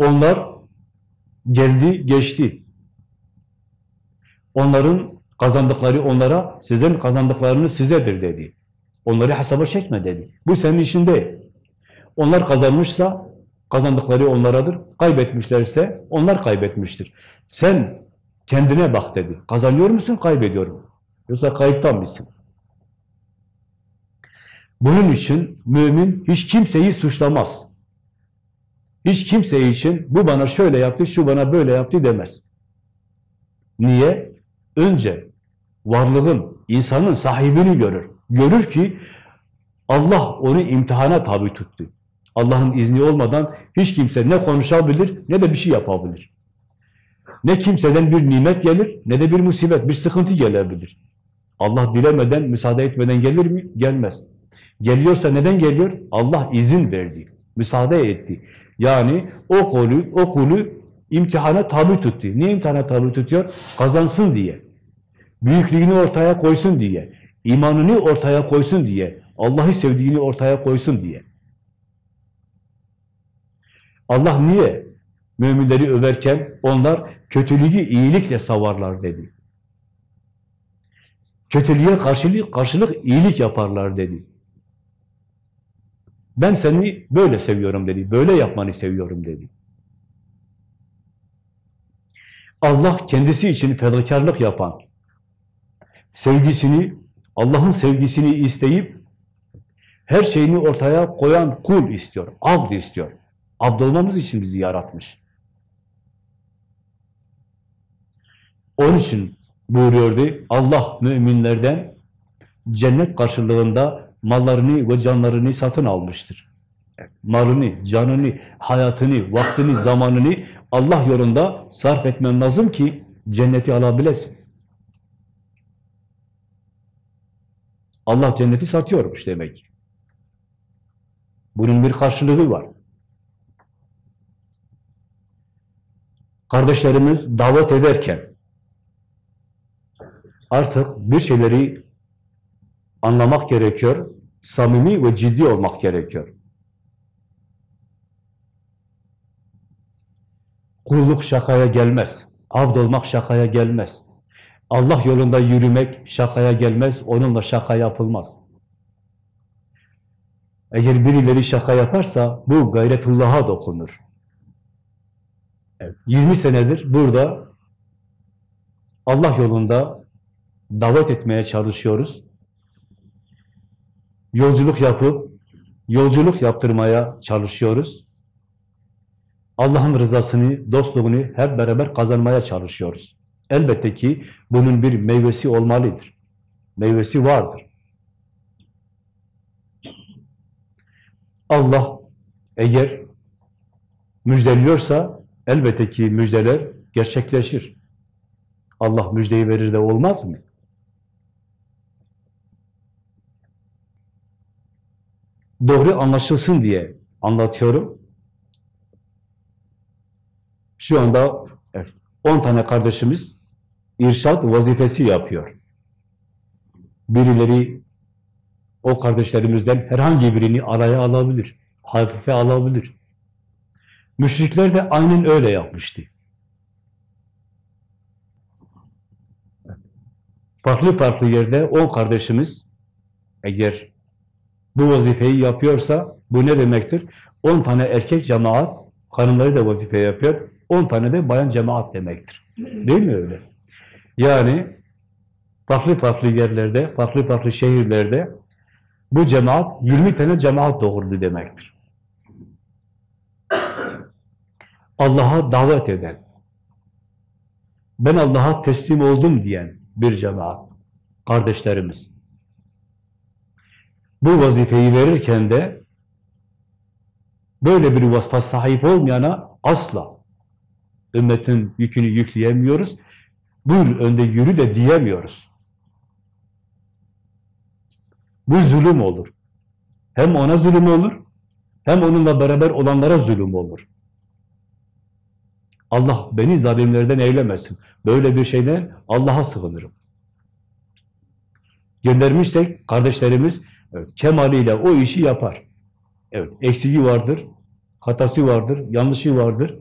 Onlar geldi, geçti. Onların kazandıkları onlara, sizin kazandıklarınız sizedir dedi. Onları hesaba çekme dedi. Bu senin işin değil. Onlar kazanmışsa kazandıkları onlaradır. Kaybetmişlerse onlar kaybetmiştir. Sen kendine bak dedi. Kazanıyor musun, kaybediyor mu? Yoksa kayıptan mısın? Bunun için mümin hiç kimseyi suçlamaz. Hiç kimse için bu bana şöyle yaptı, şu bana böyle yaptı demez. Niye? önce varlığın, insanın sahibini görür. Görür ki Allah onu imtihana tabi tuttu. Allah'ın izni olmadan hiç kimse ne konuşabilir ne de bir şey yapabilir. Ne kimseden bir nimet gelir ne de bir musibet, bir sıkıntı gelebilir. Allah dilemeden, müsaade etmeden gelir mi? Gelmez. Geliyorsa neden geliyor? Allah izin verdi, müsaade etti. Yani o kolu, o kulu imtihana tabi tuttu. Niye imtihana tabi tutuyor? Kazansın diye. Büyüklüğünü ortaya koysun diye. imanını ortaya koysun diye. Allah'ı sevdiğini ortaya koysun diye. Allah niye müminleri överken onlar kötülüğü iyilikle savarlar dedi. Kötülüğe karşılık, karşılık iyilik yaparlar dedi. Ben seni böyle seviyorum dedi. Böyle yapmanı seviyorum dedi. Allah kendisi için fedakarlık yapan, sevgisini, Allah'ın sevgisini isteyip her şeyini ortaya koyan kul istiyor, abd istiyor. Abd olmamız için bizi yaratmış. Onun için buyuruyordu, Allah müminlerden cennet karşılığında mallarını ve canlarını satın almıştır. Malını, canını, hayatını, vaktini, zamanını Allah yolunda sarf etmen lazım ki cenneti alabilesin. Allah cenneti satıyormuş demek. Bunun bir karşılığı var. Kardeşlerimiz davet ederken artık bir şeyleri anlamak gerekiyor, samimi ve ciddi olmak gerekiyor. Kulluk şakaya gelmez, abd olmak şakaya gelmez. Allah yolunda yürümek şakaya gelmez, onunla şaka yapılmaz. Eğer birileri şaka yaparsa bu gayretullah'a dokunur. Evet, 20 senedir burada Allah yolunda davet etmeye çalışıyoruz. Yolculuk yapıp, yolculuk yaptırmaya çalışıyoruz. Allah'ın rızasını, dostluğunu hep beraber kazanmaya çalışıyoruz. Elbette ki bunun bir meyvesi olmalıdır. Meyvesi vardır. Allah eğer müjdeliyorsa elbette ki müjdeler gerçekleşir. Allah müjdeyi verir de olmaz mı? Doğru anlaşılsın diye anlatıyorum. Şu anda 10 tane kardeşimiz irşad vazifesi yapıyor. Birileri o kardeşlerimizden herhangi birini araya alabilir, hafife alabilir. Müşrikler de aynen öyle yapmıştı. Farklı farklı yerde on kardeşimiz eğer bu vazifeyi yapıyorsa bu ne demektir? On tane erkek cemaat, hanımları da vazife yapıyor, on tane de bayan cemaat demektir. Değil mi öyle? Yani farklı farklı yerlerde, farklı farklı şehirlerde bu cemaat 20 tane cemaat doğurdu demektir. Allah'a davet eden, ben Allah'a teslim oldum diyen bir cemaat, kardeşlerimiz. Bu vazifeyi verirken de böyle bir vasfa sahip olmayana asla ümmetin yükünü yükleyemiyoruz. Buyur önde yürü de diyemiyoruz. Bu zulüm olur. Hem ona zulüm olur, hem onunla beraber olanlara zulüm olur. Allah beni zalimlerden eylemesin. Böyle bir şeyden Allah'a sığınırım. Göndermişsek kardeşlerimiz evet, kemaliyle o işi yapar. Evet, eksiği vardır, hatası vardır, yanlışı vardır.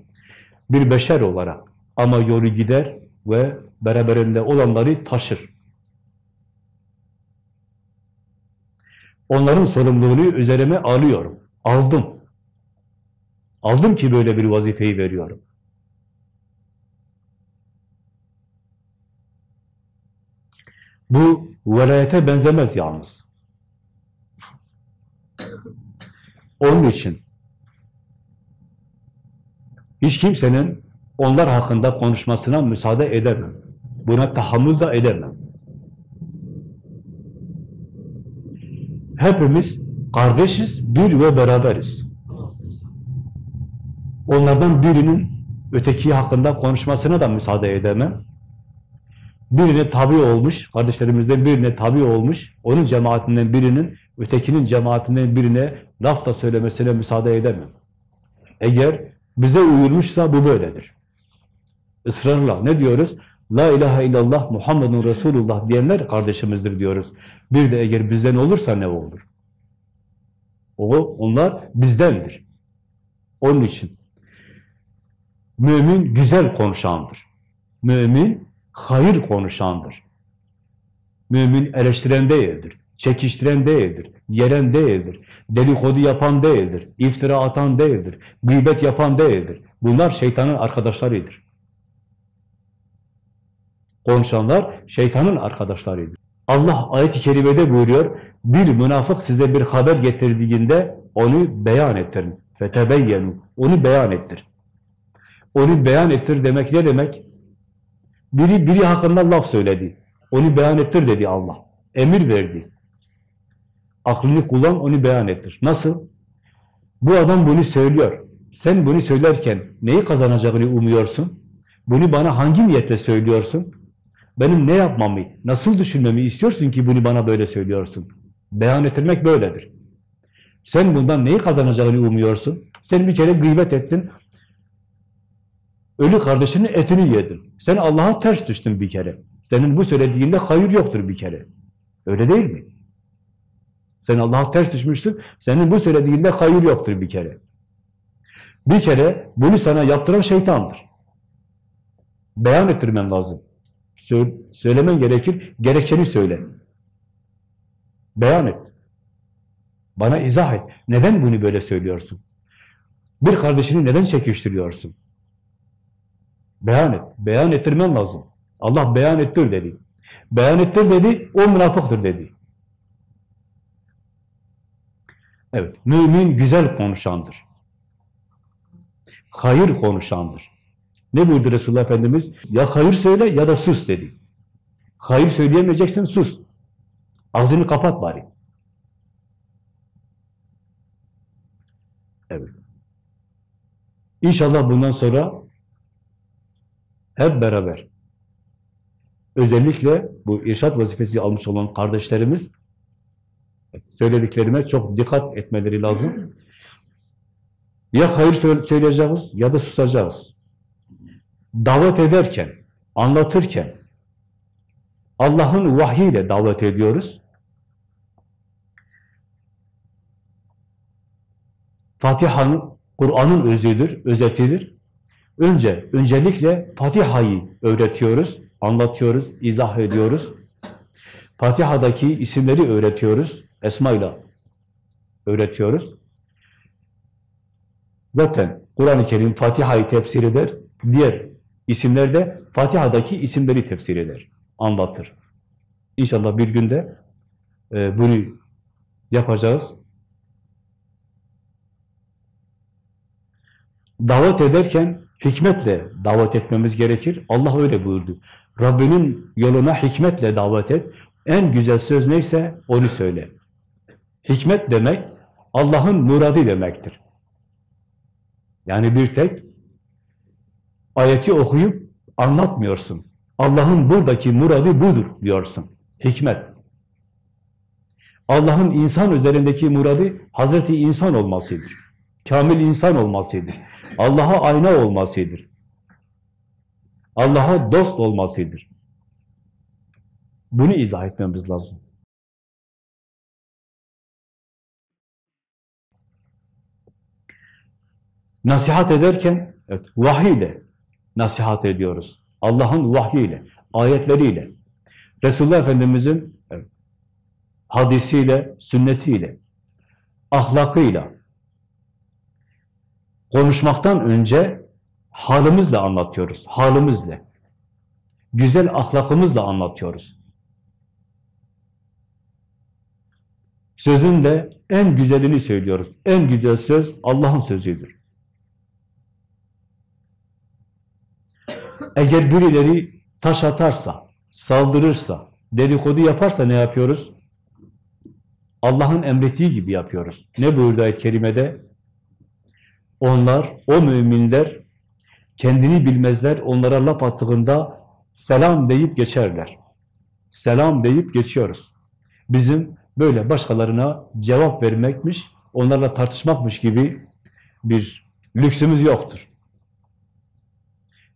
Bir beşer olarak ama yolu gider ve beraberinde olanları taşır. Onların sorumluluğunu üzerime alıyorum. Aldım. Aldım ki böyle bir vazifeyi veriyorum. Bu velayete benzemez yalnız. Onun için hiç kimsenin onlar hakkında konuşmasına müsaade edemem. Buna tahammül de edemem. Hepimiz kardeşiz, bir ve beraberiz. Onlardan birinin öteki hakkında konuşmasına da müsaade edemem. Birine tabi olmuş, kardeşlerimizden birine tabi olmuş, onun cemaatinden birinin, ötekinin cemaatinden birine laf da söylemesine müsaade edemem. Eğer bize uyulmuşsa bu böyledir. Israrla ne diyoruz? La ilahe illallah Muhammedun Resulullah diyenler kardeşimizdir diyoruz. Bir de eğer bizden olursa ne olur? O, onlar bizdendir. Onun için mümin güzel konuşandır. Mümin hayır konuşandır. Mümin eleştiren değildir. Çekiştiren değildir. Yeren değildir. Dedikodu yapan değildir. iftira atan değildir. Gıybet yapan değildir. Bunlar şeytanın arkadaşlarıdır. Konuşanlar şeytanın arkadaşlarıdır. Allah ayet-i kerimede buyuruyor, bir münafık size bir haber getirdiğinde onu beyan ettirin. Fetebeyyenu. Onu beyan ettir. Onu beyan ettir demek ne demek? Biri biri hakkında laf söyledi. Onu beyan ettir dedi Allah. Emir verdi. Aklını kullan, onu beyan ettir. Nasıl? Bu adam bunu söylüyor. Sen bunu söylerken neyi kazanacağını umuyorsun? Bunu bana hangi niyetle söylüyorsun? Benim ne yapmamı, nasıl düşünmemi istiyorsun ki bunu bana böyle söylüyorsun? Beyan ettirmek böyledir. Sen bundan neyi kazanacağını umuyorsun? Sen bir kere gıybet ettin, ölü kardeşinin etini yedin. Sen Allah'a ters düştün bir kere. Senin bu söylediğinde hayır yoktur bir kere. Öyle değil mi? Sen Allah'a ters düşmüşsün, senin bu söylediğinde hayır yoktur bir kere. Bir kere bunu sana yaptıran şeytandır. Beyan ettirmen lazım. Söylemen gerekir, gerekçeni söyle. Beyan et. Bana izah et. Neden bunu böyle söylüyorsun? Bir kardeşini neden çekiştiriyorsun? Beyan et. Beyan ettirmen lazım. Allah beyan ettir dedi. Beyan ettir dedi, o münafıktır dedi. Evet, mümin güzel konuşandır. Hayır konuşandır. Ne buyurdu Resulullah Efendimiz? Ya hayır söyle ya da sus dedi. Hayır söyleyemeyeceksin, sus. Ağzını kapat bari. Evet. İnşallah bundan sonra hep beraber özellikle bu irşat vazifesi almış olan kardeşlerimiz söylediklerime çok dikkat etmeleri lazım. Ya hayır söyleyeceğiz ya da susacağız. Davet ederken, anlatırken Allah'ın vahyiyle davet ediyoruz. Fatiha'nın, Kur'an'ın özüdür, özetidir. Önce, öncelikle Fatiha'yı öğretiyoruz, anlatıyoruz, izah ediyoruz. Fatiha'daki isimleri öğretiyoruz, esmayla öğretiyoruz. Zaten Kur'an-ı Kerim Fatiha'yı tefsir eder, diğer isimler de Fatiha'daki isimleri tefsir eder, anlatır. İnşallah bir günde e, bunu yapacağız. Davet ederken hikmetle davet etmemiz gerekir. Allah öyle buyurdu. Rabbinin yoluna hikmetle davet et. En güzel söz neyse onu söyle. Hikmet demek Allah'ın muradı demektir. Yani bir tek ayeti okuyup anlatmıyorsun. Allah'ın buradaki muradı budur diyorsun. Hikmet. Allah'ın insan üzerindeki muradı Hazreti insan olmasıdır. Kamil insan olmasıdır. Allah'a ayna olmasıdır. Allah'a dost olmasıdır. Bunu izah etmemiz lazım. Nasihat ederken evet, vahiy ile nasihat ediyoruz. Allah'ın vahyiyle, ayetleriyle. Resulullah Efendimiz'in evet, hadisiyle, sünnetiyle, ahlakıyla, konuşmaktan önce halimizle anlatıyoruz, halimizle. Güzel ahlakımızla anlatıyoruz. Sözün de en güzelini söylüyoruz. En güzel söz Allah'ın sözüdür. Eğer birileri taş atarsa, saldırırsa, dedikodu yaparsa ne yapıyoruz? Allah'ın emrettiği gibi yapıyoruz. Ne buyurdu ayet-i kerimede? Onlar, o müminler kendini bilmezler, onlara laf attığında selam deyip geçerler. Selam deyip geçiyoruz. Bizim böyle başkalarına cevap vermekmiş, onlarla tartışmakmış gibi bir lüksümüz yoktur.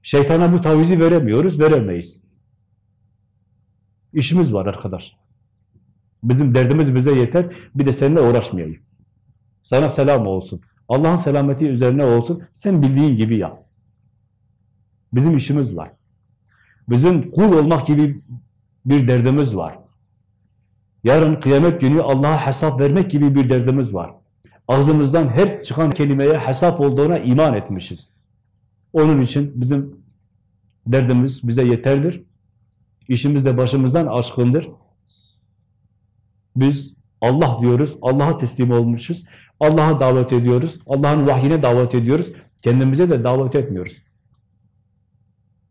Şeytana bu tavizi veremiyoruz, veremeyiz. İşimiz var arkadaş. Bizim derdimiz bize yeter, bir de seninle uğraşmayayım. Sana selam olsun. Allah'ın selameti üzerine olsun, sen bildiğin gibi yap. Bizim işimiz var. Bizim kul olmak gibi bir derdimiz var. Yarın kıyamet günü Allah'a hesap vermek gibi bir derdimiz var. Ağzımızdan her çıkan kelimeye hesap olduğuna iman etmişiz. Onun için bizim derdimiz bize yeterdir. İşimiz de başımızdan aşkındır. Biz Allah diyoruz, Allah'a teslim olmuşuz. Allah'a davet ediyoruz, Allah'ın vahyine davet ediyoruz. Kendimize de davet etmiyoruz.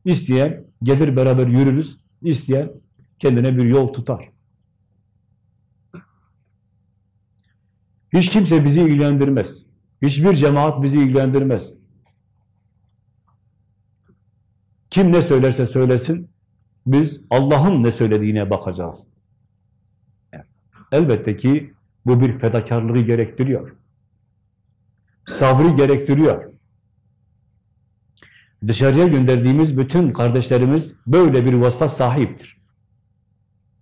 İsteyen gelir beraber yürürüz, isteyen kendine bir yol tutar. Hiç kimse bizi ilgilendirmez. Hiçbir cemaat bizi ilgilendirmez. Kim ne söylerse söylesin, biz Allah'ın ne söylediğine bakacağız. Elbette ki bu bir fedakarlığı gerektiriyor. Sabrı gerektiriyor. Dışarıya gönderdiğimiz bütün kardeşlerimiz böyle bir vasfa sahiptir.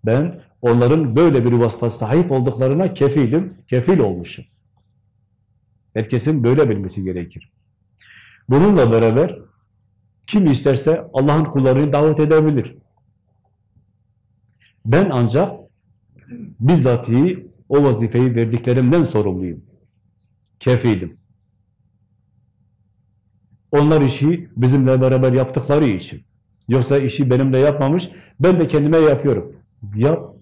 Ben onların böyle bir vasfa sahip olduklarına kefilim, kefil olmuşum. Herkesin böyle bilmesi gerekir. Bununla beraber kim isterse Allah'ın kullarını davet edebilir. Ben ancak bizzatihi o vazifeyi verdiklerimden sorumluyum. Kefilim. Onlar işi bizimle beraber yaptıkları için. Yoksa işi benimle yapmamış, ben de kendime yapıyorum. Yap.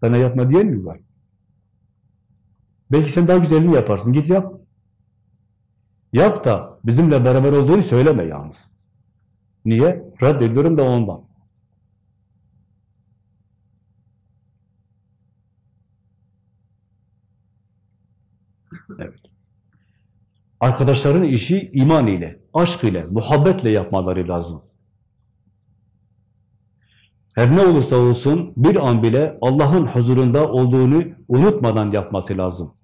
Sana yapma diyen mi var? Belki sen daha güzelini yaparsın. Git yap. Yap da bizimle beraber olduğunu söyleme yalnız. Niye? Reddediyorum da ondan. Evet. Arkadaşların işi iman ile, aşk ile, muhabbetle yapmaları lazım. Her ne olursa olsun bir an bile Allah'ın huzurunda olduğunu unutmadan yapması lazım.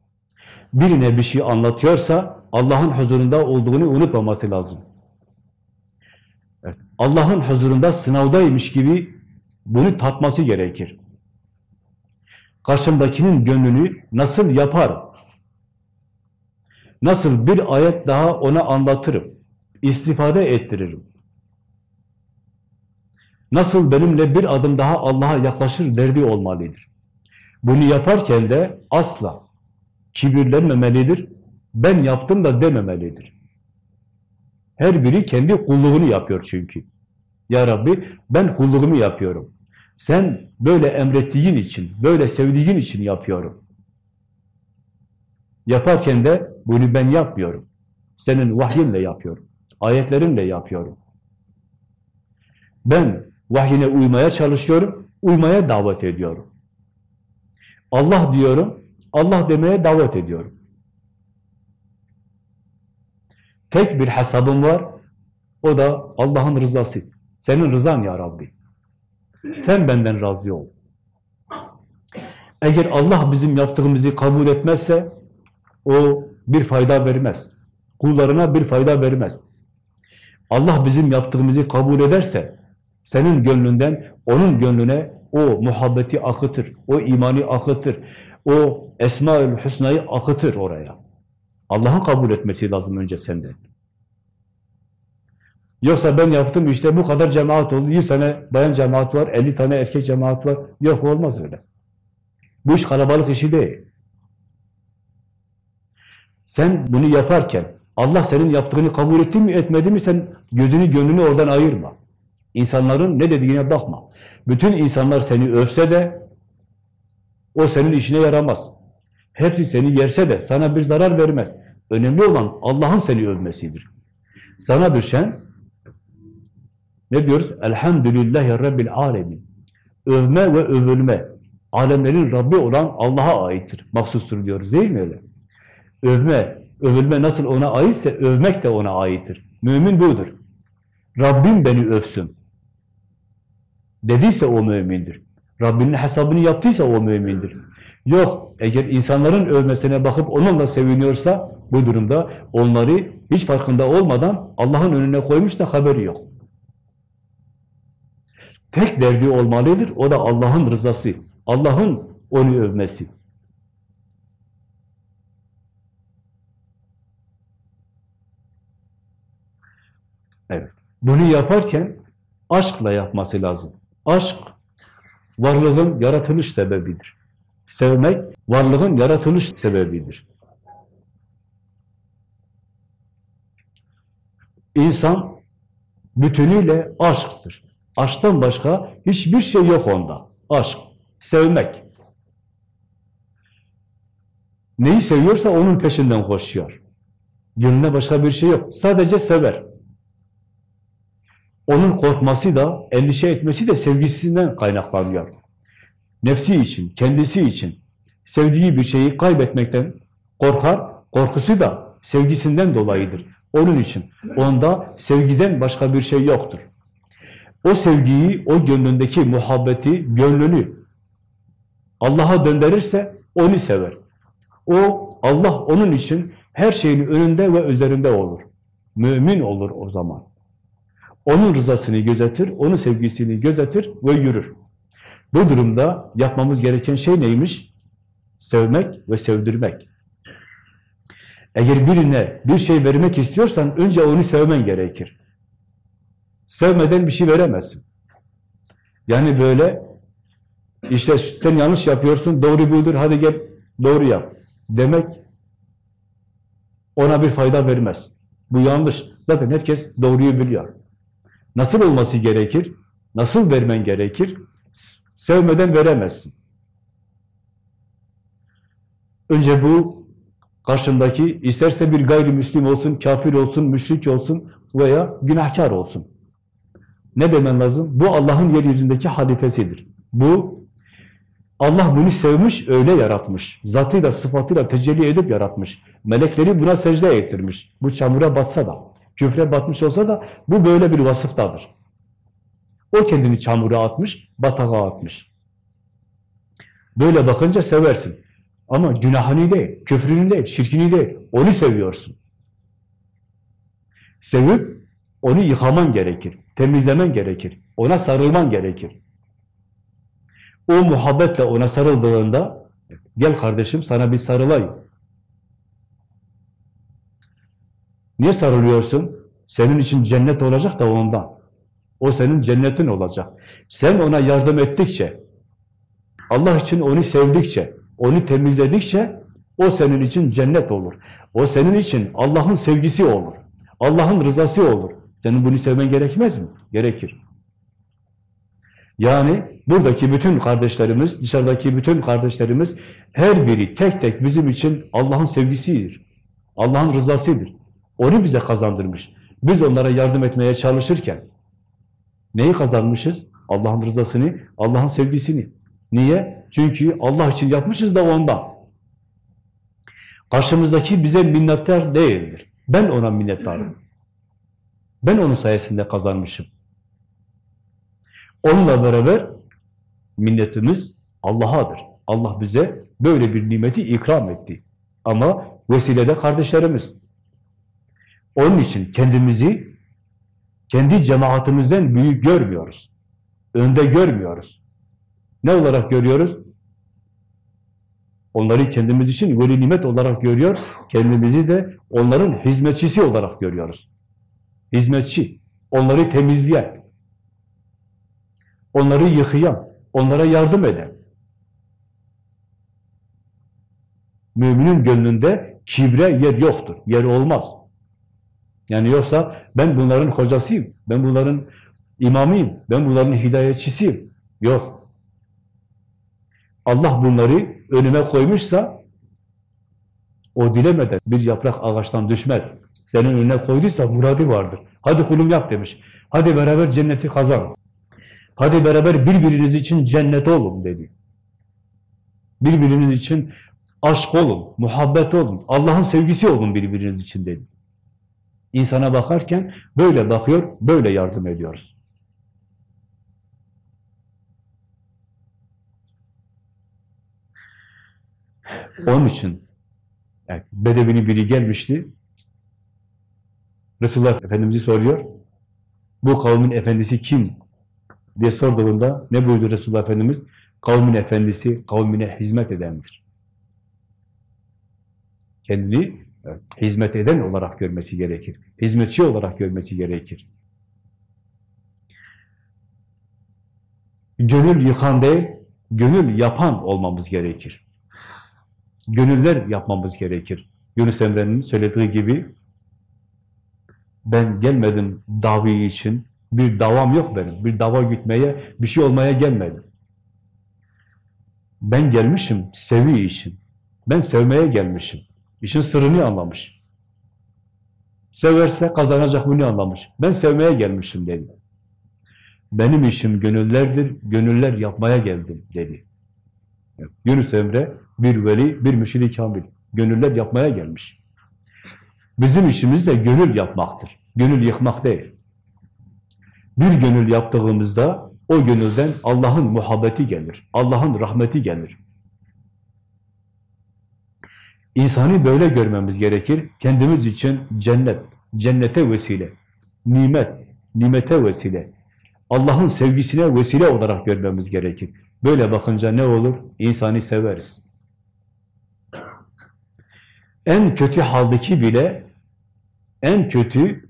Birine bir şey anlatıyorsa Allah'ın huzurunda olduğunu unutmaması lazım. Allah'ın huzurunda sınavdaymış gibi bunu tatması gerekir. Karşımdakinin gönlünü nasıl yapar? Nasıl bir ayet daha ona anlatırım? istifade ettiririm. Nasıl benimle bir adım daha Allah'a yaklaşır derdi olmalıdır. Bunu yaparken de asla kibirlenmemelidir. Ben yaptım da dememelidir. Her biri kendi kulluğunu yapıyor çünkü. Ya Rabbi ben kulluğumu yapıyorum. Sen böyle emrettiğin için, böyle sevdiğin için yapıyorum. Yaparken de bunu ben yapmıyorum. Senin vahyinle yapıyorum. Ayetlerinle yapıyorum. Ben vahyine uymaya çalışıyorum, uymaya davet ediyorum. Allah diyorum, Allah demeye davet ediyorum. Tek bir hesabım var, o da Allah'ın rızası. Senin rızan ya Rabbi. Sen benden razı ol. Eğer Allah bizim yaptığımızı kabul etmezse, o bir fayda vermez. Kullarına bir fayda vermez. Allah bizim yaptığımızı kabul ederse, senin gönlünden onun gönlüne o muhabbeti akıtır, o imani akıtır, o Esma-ül Hüsna'yı akıtır oraya. Allah'ın kabul etmesi lazım önce senden. Yoksa ben yaptım işte bu kadar cemaat oldu, 100 tane bayan cemaat var, 50 tane erkek cemaat var. Yok olmaz öyle. Bu iş kalabalık işi değil. Sen bunu yaparken Allah senin yaptığını kabul etti mi etmedi mi sen gözünü gönlünü oradan ayırma. İnsanların ne dediğine bakma. Bütün insanlar seni övse de o senin işine yaramaz. Hepsi seni yerse de sana bir zarar vermez. Önemli olan Allah'ın seni övmesidir. Sana düşen Ne diyoruz? Elhamdülillahi Rabbil alemin. Övme ve övülme. Alemlerin Rabbi olan Allah'a aittir. Mahsustur diyoruz değil mi öyle? Övme, övülme nasıl ona aitse övmek de ona aittir. Mümin budur. Rabbim beni övsün. Dediyse o mümindir. Rabbinin hesabını yaptıysa o mümindir. Yok, eğer insanların övmesine bakıp onunla seviniyorsa bu durumda onları hiç farkında olmadan Allah'ın önüne koymuş da haberi yok. Tek derdi olmalıdır, o da Allah'ın rızası. Allah'ın onu övmesi. Evet. Bunu yaparken aşkla yapması lazım. Aşk varlığın yaratılış sebebidir. Sevmek varlığın yaratılış sebebidir. İnsan bütünüyle aşktır. Aşktan başka hiçbir şey yok onda. Aşk, sevmek. Neyi seviyorsa onun peşinden koşuyor. Gönlüne başka bir şey yok. Sadece sever. Onun korkması da, endişe etmesi de sevgisinden kaynaklanıyor. Nefsi için, kendisi için sevdiği bir şeyi kaybetmekten korkar, korkusu da sevgisinden dolayıdır. Onun için onda sevgiden başka bir şey yoktur. O sevgiyi, o gönlündeki muhabbeti, gönlünü Allah'a döndürürse onu sever. O, Allah onun için her şeyin önünde ve üzerinde olur. Mümin olur o zaman. Onun rızasını gözetir, onun sevgisini gözetir ve yürür. Bu durumda yapmamız gereken şey neymiş? Sevmek ve sevdirmek. Eğer birine bir şey vermek istiyorsan önce onu sevmen gerekir. Sevmeden bir şey veremezsin. Yani böyle işte sen yanlış yapıyorsun, doğru budur, hadi gel doğru yap demek ona bir fayda vermez. Bu yanlış. Zaten herkes doğruyu biliyor. Nasıl olması gerekir? Nasıl vermen gerekir? Sevmeden veremezsin. Önce bu karşındaki isterse bir gayrimüslim olsun, kafir olsun, müşrik olsun veya günahkar olsun. Ne demen lazım? Bu Allah'ın yeryüzündeki halifesidir. Bu Allah bunu sevmiş, öyle yaratmış. Zatıyla, sıfatıyla tecelli edip yaratmış. Melekleri buna secde ettirmiş. Bu çamura batsa da, küfre batmış olsa da bu böyle bir vasıftadır. O kendini çamura atmış, batağa atmış. Böyle bakınca seversin. Ama günahını değil, küfrünü değil, şirkini değil, onu seviyorsun. Sevip onu yıkaman gerekir, temizlemen gerekir, ona sarılman gerekir. O muhabbetle ona sarıldığında, gel kardeşim sana bir sarılayım. Niye sarılıyorsun? Senin için cennet olacak da ondan. O senin cennetin olacak. Sen ona yardım ettikçe, Allah için onu sevdikçe, onu temizledikçe o senin için cennet olur. O senin için Allah'ın sevgisi olur. Allah'ın rızası olur. Senin bunu sevmen gerekmez mi? Gerekir. Yani buradaki bütün kardeşlerimiz, dışarıdaki bütün kardeşlerimiz her biri tek tek bizim için Allah'ın sevgisidir. Allah'ın rızasıdır. Onu bize kazandırmış. Biz onlara yardım etmeye çalışırken neyi kazanmışız? Allah'ın rızasını, Allah'ın sevgisini. Niye? Çünkü Allah için yapmışız da ondan. Karşımızdaki bize minnettar değildir. Ben ona minnettarım. Ben onun sayesinde kazanmışım. Onunla beraber minnetimiz Allah'adır. Allah bize böyle bir nimeti ikram etti. Ama vesilede kardeşlerimiz. Onun için kendimizi kendi cemaatimizden büyük görmüyoruz. Önde görmüyoruz. Ne olarak görüyoruz? Onları kendimiz için veli nimet olarak görüyor, kendimizi de onların hizmetçisi olarak görüyoruz. Hizmetçi, onları temizleyen, onları yıkayan, onlara yardım eden. Müminin gönlünde kibre yer yoktur, yer olmaz. Yani yoksa ben bunların hocasıyım, ben bunların imamıyım, ben bunların hidayetçisiyim. Yok. Allah bunları önüme koymuşsa o dilemeden bir yaprak ağaçtan düşmez. Senin önüne koyduysa muradı vardır. Hadi kulum yap demiş. Hadi beraber cenneti kazan. Hadi beraber birbiriniz için cennet olun dedi. Birbiriniz için aşk olun, muhabbet olun, Allah'ın sevgisi olun birbiriniz için dedi. İnsana bakarken böyle bakıyor, böyle yardım ediyoruz. Onun için yani Bedevinin biri gelmişti. Resulullah Efendimiz'i soruyor. Bu kavmin efendisi kim? diye sorduğunda ne buyurdu Resulullah Efendimiz? Kavmin efendisi kavmine hizmet edendir. Kendini hizmet eden olarak görmesi gerekir. Hizmetçi olarak görmesi gerekir. Gönül yıkan değil, gönül yapan olmamız gerekir. Gönüller yapmamız gerekir. Yunus Emre'nin söylediği gibi ben gelmedim davi için, bir davam yok benim. Bir dava gitmeye, bir şey olmaya gelmedim. Ben gelmişim sevi için. Ben sevmeye gelmişim. İşin sırrını anlamış. Severse kazanacak bunu anlamış. Ben sevmeye gelmişim dedi. Benim işim gönüllerdir, gönüller yapmaya geldim dedi. Yunus Emre bir veli, bir müşid kamil. Gönüller yapmaya gelmiş. Bizim işimiz de gönül yapmaktır. Gönül yıkmak değil. Bir gönül yaptığımızda o gönülden Allah'ın muhabbeti gelir. Allah'ın rahmeti gelir. İnsanı böyle görmemiz gerekir. Kendimiz için cennet, cennete vesile, nimet, nimete vesile, Allah'ın sevgisine vesile olarak görmemiz gerekir. Böyle bakınca ne olur? İnsanı severiz. En kötü haldeki bile, en kötü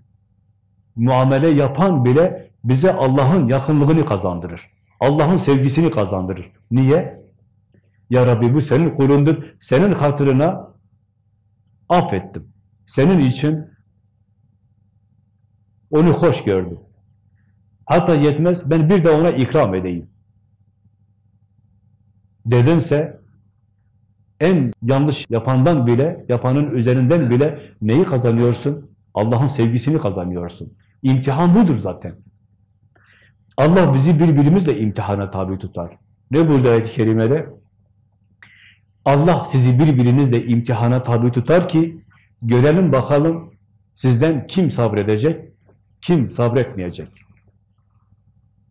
muamele yapan bile bize Allah'ın yakınlığını kazandırır. Allah'ın sevgisini kazandırır. Niye? Ya Rabbi bu senin kulundur. Senin hatırına affettim. Senin için onu hoş gördüm. Hatta yetmez ben bir de ona ikram edeyim. Dedinse en yanlış yapandan bile, yapanın üzerinden bile neyi kazanıyorsun? Allah'ın sevgisini kazanıyorsun. İmtihan budur zaten. Allah bizi birbirimizle imtihana tabi tutar. Ne burada ayet-i kerimede? Allah sizi birbirinizle imtihana tabi tutar ki görelim bakalım sizden kim sabredecek, kim sabretmeyecek.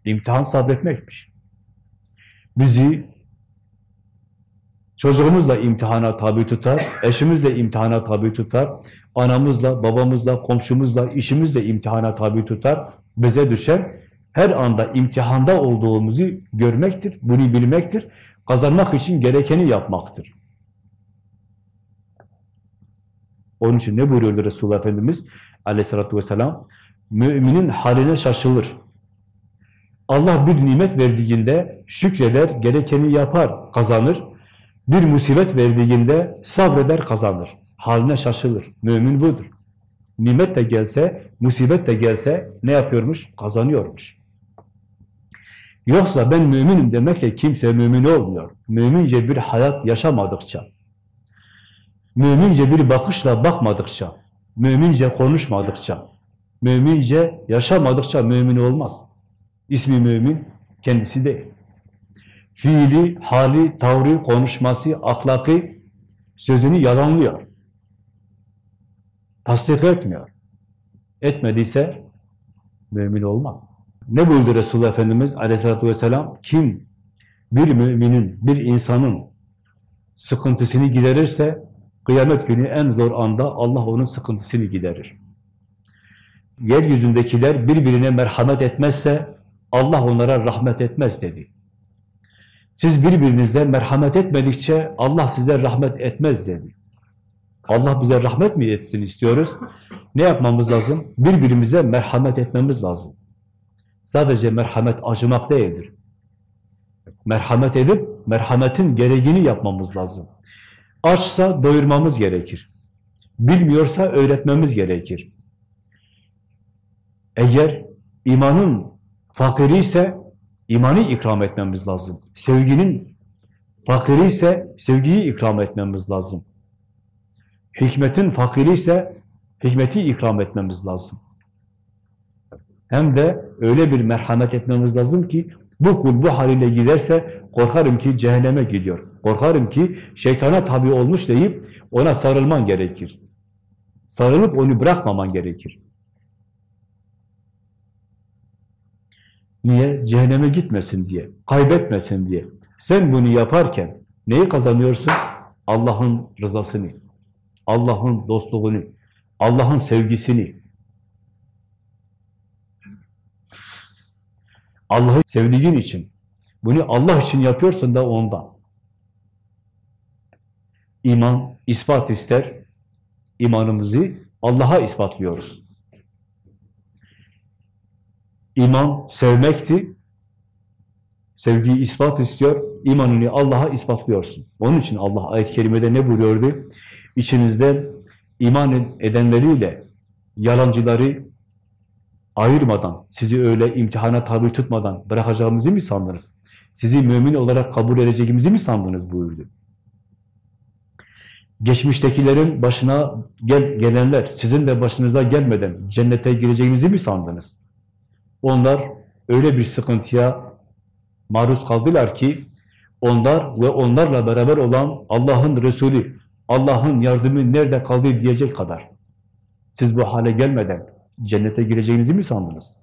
İmtihan sabretmekmiş. Bizi çocuğumuzla imtihana tabi tutar, eşimizle imtihana tabi tutar, anamızla, babamızla, komşumuzla, işimizle imtihana tabi tutar. Bize düşer her anda imtihanda olduğumuzu görmektir, bunu bilmektir. Kazanmak için gerekeni yapmaktır. Onun için ne buyuruyordu Resulullah Efendimiz aleyhissalatü vesselam? Müminin haline şaşılır. Allah bir nimet verdiğinde şükreder, gerekeni yapar, kazanır. Bir musibet verdiğinde sabreder, kazanır. Haline şaşılır. Mümin budur. Nimet de gelse, musibet de gelse ne yapıyormuş? Kazanıyormuş. Yoksa ben müminim demekle kimse mümin olmuyor. Mümince bir hayat yaşamadıkça, mümince bir bakışla bakmadıkça, mümince konuşmadıkça, mümince yaşamadıkça mümin olmaz. İsmi mümin kendisi değil. Fiili, hali, tavrı, konuşması, ahlakı, sözünü yalanlıyor. Tasdik etmiyor. Etmediyse mümin olmaz. Ne buyurdu Resulullah Efendimiz aleyhissalatü vesselam? Kim bir müminin, bir insanın sıkıntısını giderirse kıyamet günü en zor anda Allah onun sıkıntısını giderir. Yeryüzündekiler birbirine merhamet etmezse Allah onlara rahmet etmez dedi. Siz birbirinize merhamet etmedikçe Allah size rahmet etmez dedi. Allah bize rahmet mi etsin istiyoruz? Ne yapmamız lazım? Birbirimize merhamet etmemiz lazım. Sadece merhamet acımak değildir. Merhamet edip merhametin gereğini yapmamız lazım. Açsa doyurmamız gerekir. Bilmiyorsa öğretmemiz gerekir. Eğer imanın fakiri ise imanı ikram etmemiz lazım. Sevginin fakiri ise sevgiyi ikram etmemiz lazım. Hikmetin fakiri ise hikmeti ikram etmemiz lazım. Hem de öyle bir merhamet etmemiz lazım ki bu kul bu haliyle giderse korkarım ki cehenneme gidiyor. Korkarım ki şeytana tabi olmuş deyip ona sarılman gerekir. Sarılıp onu bırakmaman gerekir. Niye? Cehenneme gitmesin diye, kaybetmesin diye. Sen bunu yaparken neyi kazanıyorsun? Allah'ın rızasını, Allah'ın dostluğunu, Allah'ın sevgisini. Allah'ı sevdiğin için, bunu Allah için yapıyorsun da ondan. İman ispat ister, imanımızı Allah'a ispatlıyoruz. İman sevmekti, sevgiyi ispat istiyor, imanını Allah'a ispatlıyorsun. Onun için Allah ayet-i kerimede ne buyuruyordu? İçinizde iman edenleriyle yalancıları ayırmadan, sizi öyle imtihana tabi tutmadan bırakacağımızı mı sandınız? Sizi mümin olarak kabul edeceğimizi mi sandınız buyurdu. Geçmiştekilerin başına gel, gelenler, sizin de başınıza gelmeden cennete gireceğinizi mi sandınız? Onlar öyle bir sıkıntıya maruz kaldılar ki, onlar ve onlarla beraber olan Allah'ın Resulü, Allah'ın yardımı nerede kaldı diyecek kadar. Siz bu hale gelmeden cennete gireceğinizi mi sandınız?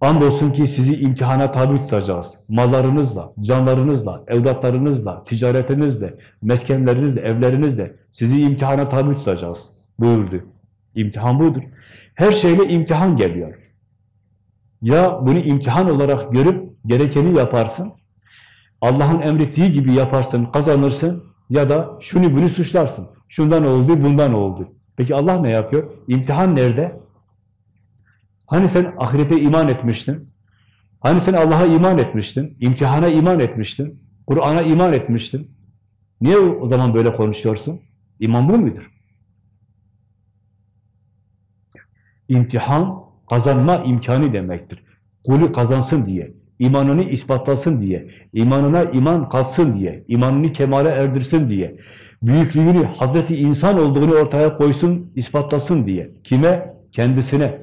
Andolsun ki sizi imtihana tabi tutacağız. Mallarınızla, canlarınızla, evlatlarınızla, ticaretinizle, meskenlerinizle, evlerinizle sizi imtihana tabi tutacağız buyurdu. İmtihan budur. Her şeyle imtihan geliyor. Ya bunu imtihan olarak görüp gerekeni yaparsın, Allah'ın emrettiği gibi yaparsın, kazanırsın ya da şunu bunu suçlarsın. Şundan oldu, bundan oldu. Peki Allah ne yapıyor? İmtihan nerede? Hani sen ahirete iman etmiştin? Hani sen Allah'a iman etmiştin? İmtihana iman etmiştin? Kur'an'a iman etmiştin? Niye o zaman böyle konuşuyorsun? İman bu mudur? İmtihan kazanma imkanı demektir. Kulü kazansın diye, imanını ispatlasın diye, imanına iman katsın diye, imanını kemale erdirsin diye, büyüklüğünü, Hazreti insan olduğunu ortaya koysun, ispatlasın diye. Kime? Kendisine.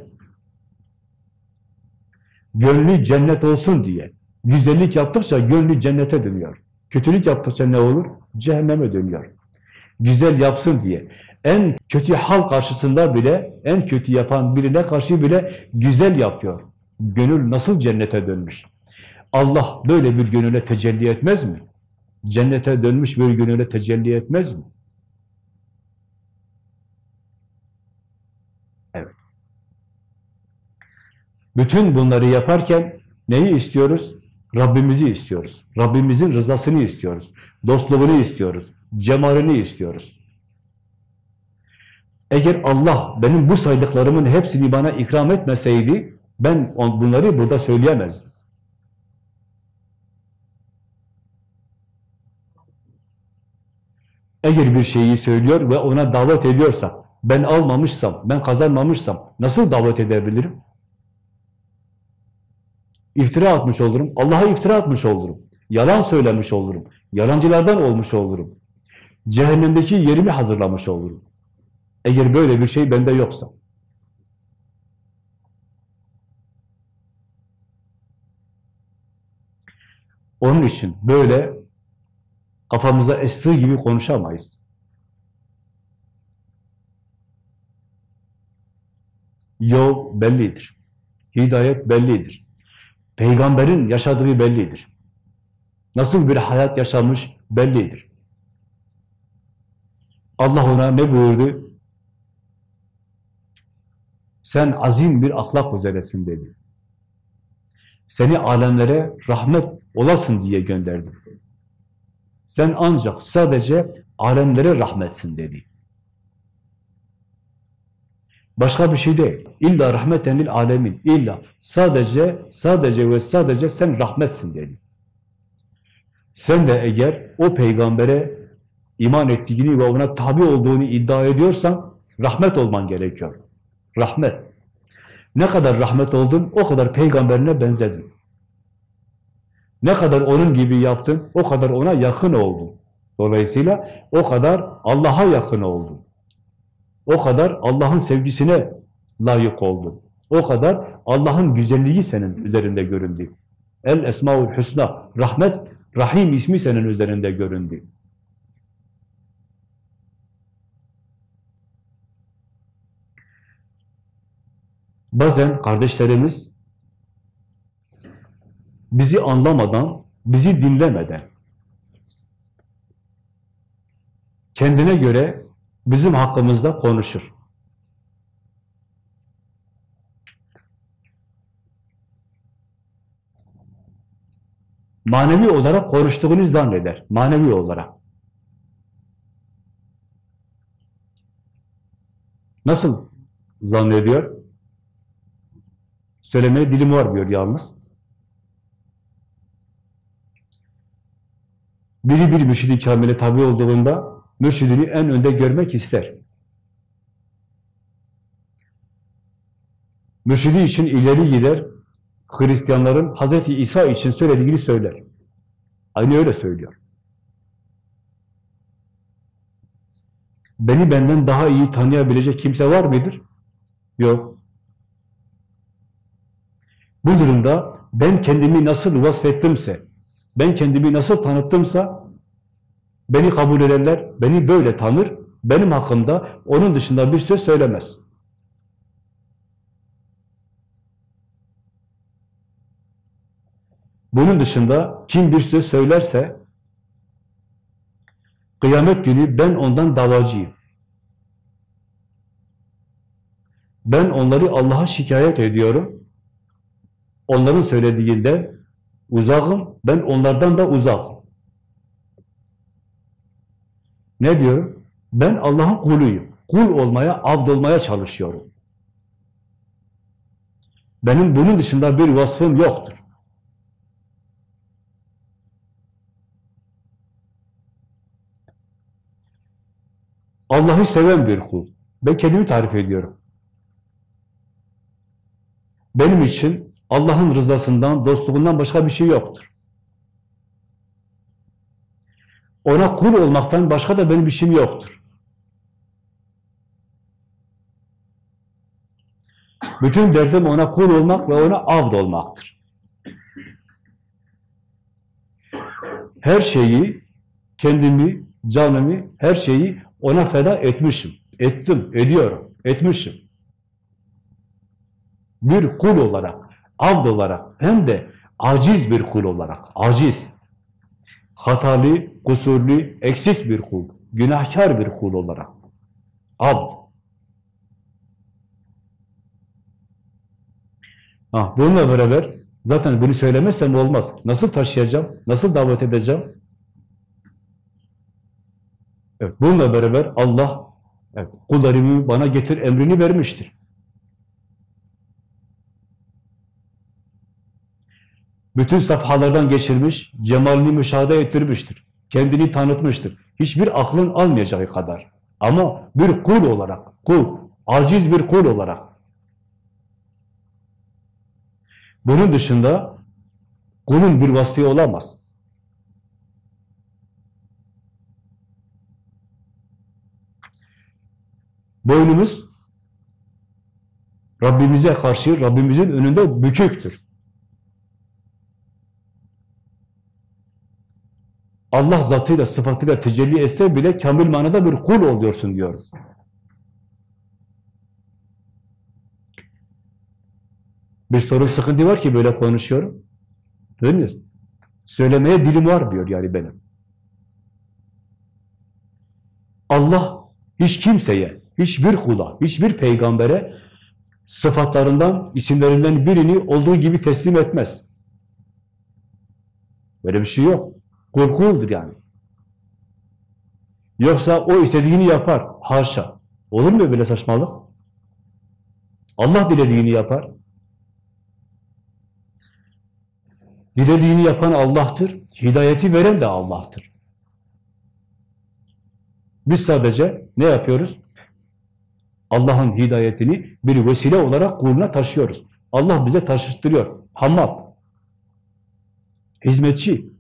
Gönlü cennet olsun diye. Güzellik yaptıkça gönlü cennete dönüyor. Kötülük yaptıkça ne olur? Cehenneme dönüyor. Güzel yapsın diye. En kötü hal karşısında bile, en kötü yapan birine karşı bile güzel yapıyor. Gönül nasıl cennete dönmüş? Allah böyle bir gönüle tecelli etmez mi? Cennete dönmüş bir gönüle tecelli etmez mi? Evet. Bütün bunları yaparken neyi istiyoruz? Rabbimizi istiyoruz. Rabbimizin rızasını istiyoruz. Dostluğunu istiyoruz. Cemalini istiyoruz. Eğer Allah benim bu saydıklarımın hepsini bana ikram etmeseydi, ben bunları burada söyleyemezdim. Eğer bir şeyi söylüyor ve ona davet ediyorsa, ben almamışsam, ben kazanmamışsam nasıl davet edebilirim? İftira atmış olurum, Allah'a iftira atmış olurum. Yalan söylemiş olurum, yalancılardan olmuş olurum. Cehennemdeki yerimi hazırlamış olurum. Eğer böyle bir şey bende yoksa. Onun için böyle kafamıza estiği gibi konuşamayız. Yol bellidir. Hidayet bellidir. Peygamberin yaşadığı bellidir. Nasıl bir hayat yaşamış bellidir. Allah ona ne buyurdu? Sen azim bir ahlak üzeresin dedi. Seni alemlere rahmet olasın diye gönderdim. Sen ancak sadece alemlere rahmetsin dedi. Başka bir şey değil. İlla rahmeten lil alemin. İlla sadece, sadece ve sadece sen rahmetsin dedi. Sen de eğer o peygambere iman ettiğini ve ona tabi olduğunu iddia ediyorsan rahmet olman gerekiyor. Rahmet. Ne kadar rahmet oldun o kadar peygamberine benzedin. Ne kadar onun gibi yaptın o kadar ona yakın oldun. Dolayısıyla o kadar Allah'a yakın oldun. O kadar Allah'ın sevgisine layık oldun. O kadar Allah'ın güzelliği senin üzerinde göründü. El Esmaül Hüsna, Rahmet, Rahim ismi senin üzerinde göründü. Bazen kardeşlerimiz bizi anlamadan, bizi dinlemeden, kendine göre bizim hakkımızda konuşur. Manevi olarak konuştuğunu zanneder. Manevi olarak. Nasıl zannediyor? Söylemeye dilim varmıyor yalnız. Biri bir mürşid-i kamile tabi olduğunda mürşidini en önde görmek ister. Mürşidi için ileri gider, Hristiyanların Hz. İsa için söylediğini söyler. Aynı öyle söylüyor. Beni benden daha iyi tanıyabilecek kimse var mıdır? Yok. Bu durumda ben kendimi nasıl vasfettimse, ben kendimi nasıl tanıttımsa, beni kabul ederler, beni böyle tanır, benim hakkımda onun dışında bir söz söylemez. Bunun dışında kim bir söz söylerse, kıyamet günü ben ondan davacıyım. Ben onları Allah'a şikayet ediyorum. Onların söylediğinde uzakım, ben onlardan da uzak. Ne diyorum? Ben Allah'ın kuluyum. Kul olmaya, abd olmaya çalışıyorum. Benim bunun dışında bir vasfım yoktur. Allah'ı seven bir kul. Ben kendimi tarif ediyorum. Benim için Allah'ın rızasından, dostluğundan başka bir şey yoktur. Ona kul olmaktan başka da benim işim yoktur. Bütün derdim ona kul olmak ve ona abd olmaktır. Her şeyi, kendimi, canımı, her şeyi ona feda etmişim. Ettim, ediyorum, etmişim. Bir kul olarak, abd olarak, hem de aciz bir kul olarak, aciz. Hatalı, kusurlu, eksik bir kul, günahkar bir kul olarak. Abd. Ha, bununla beraber zaten bunu söylemezsem olmaz. Nasıl taşıyacağım? Nasıl davet edeceğim? Evet, bununla beraber Allah evet, kullarımı bana getir emrini vermiştir. Bütün safhalardan geçirmiş, cemalini müşahede ettirmiştir. Kendini tanıtmıştır. Hiçbir aklın almayacağı kadar. Ama bir kul olarak, kul, aciz bir kul olarak. Bunun dışında kulun bir vasfı olamaz. Boynumuz Rabbimize karşı, Rabbimizin önünde büküktür. Allah zatıyla, sıfatıyla tecelli etse bile kamil manada bir kul oluyorsun diyor. Bir sorun, sıkıntı var ki böyle konuşuyorum. Değil mi? Söylemeye dilim var diyor yani benim. Allah hiç kimseye, hiçbir kula, hiçbir peygambere sıfatlarından, isimlerinden birini olduğu gibi teslim etmez. Böyle bir şey yok. Korkuldur yani. Yoksa o istediğini yapar. Haşa. Olur mu böyle saçmalık? Allah dilediğini yapar. Dilediğini yapan Allah'tır. Hidayeti veren de Allah'tır. Biz sadece ne yapıyoruz? Allah'ın hidayetini bir vesile olarak kuluna taşıyoruz. Allah bize taşıttırıyor. Hammal. Hizmetçi.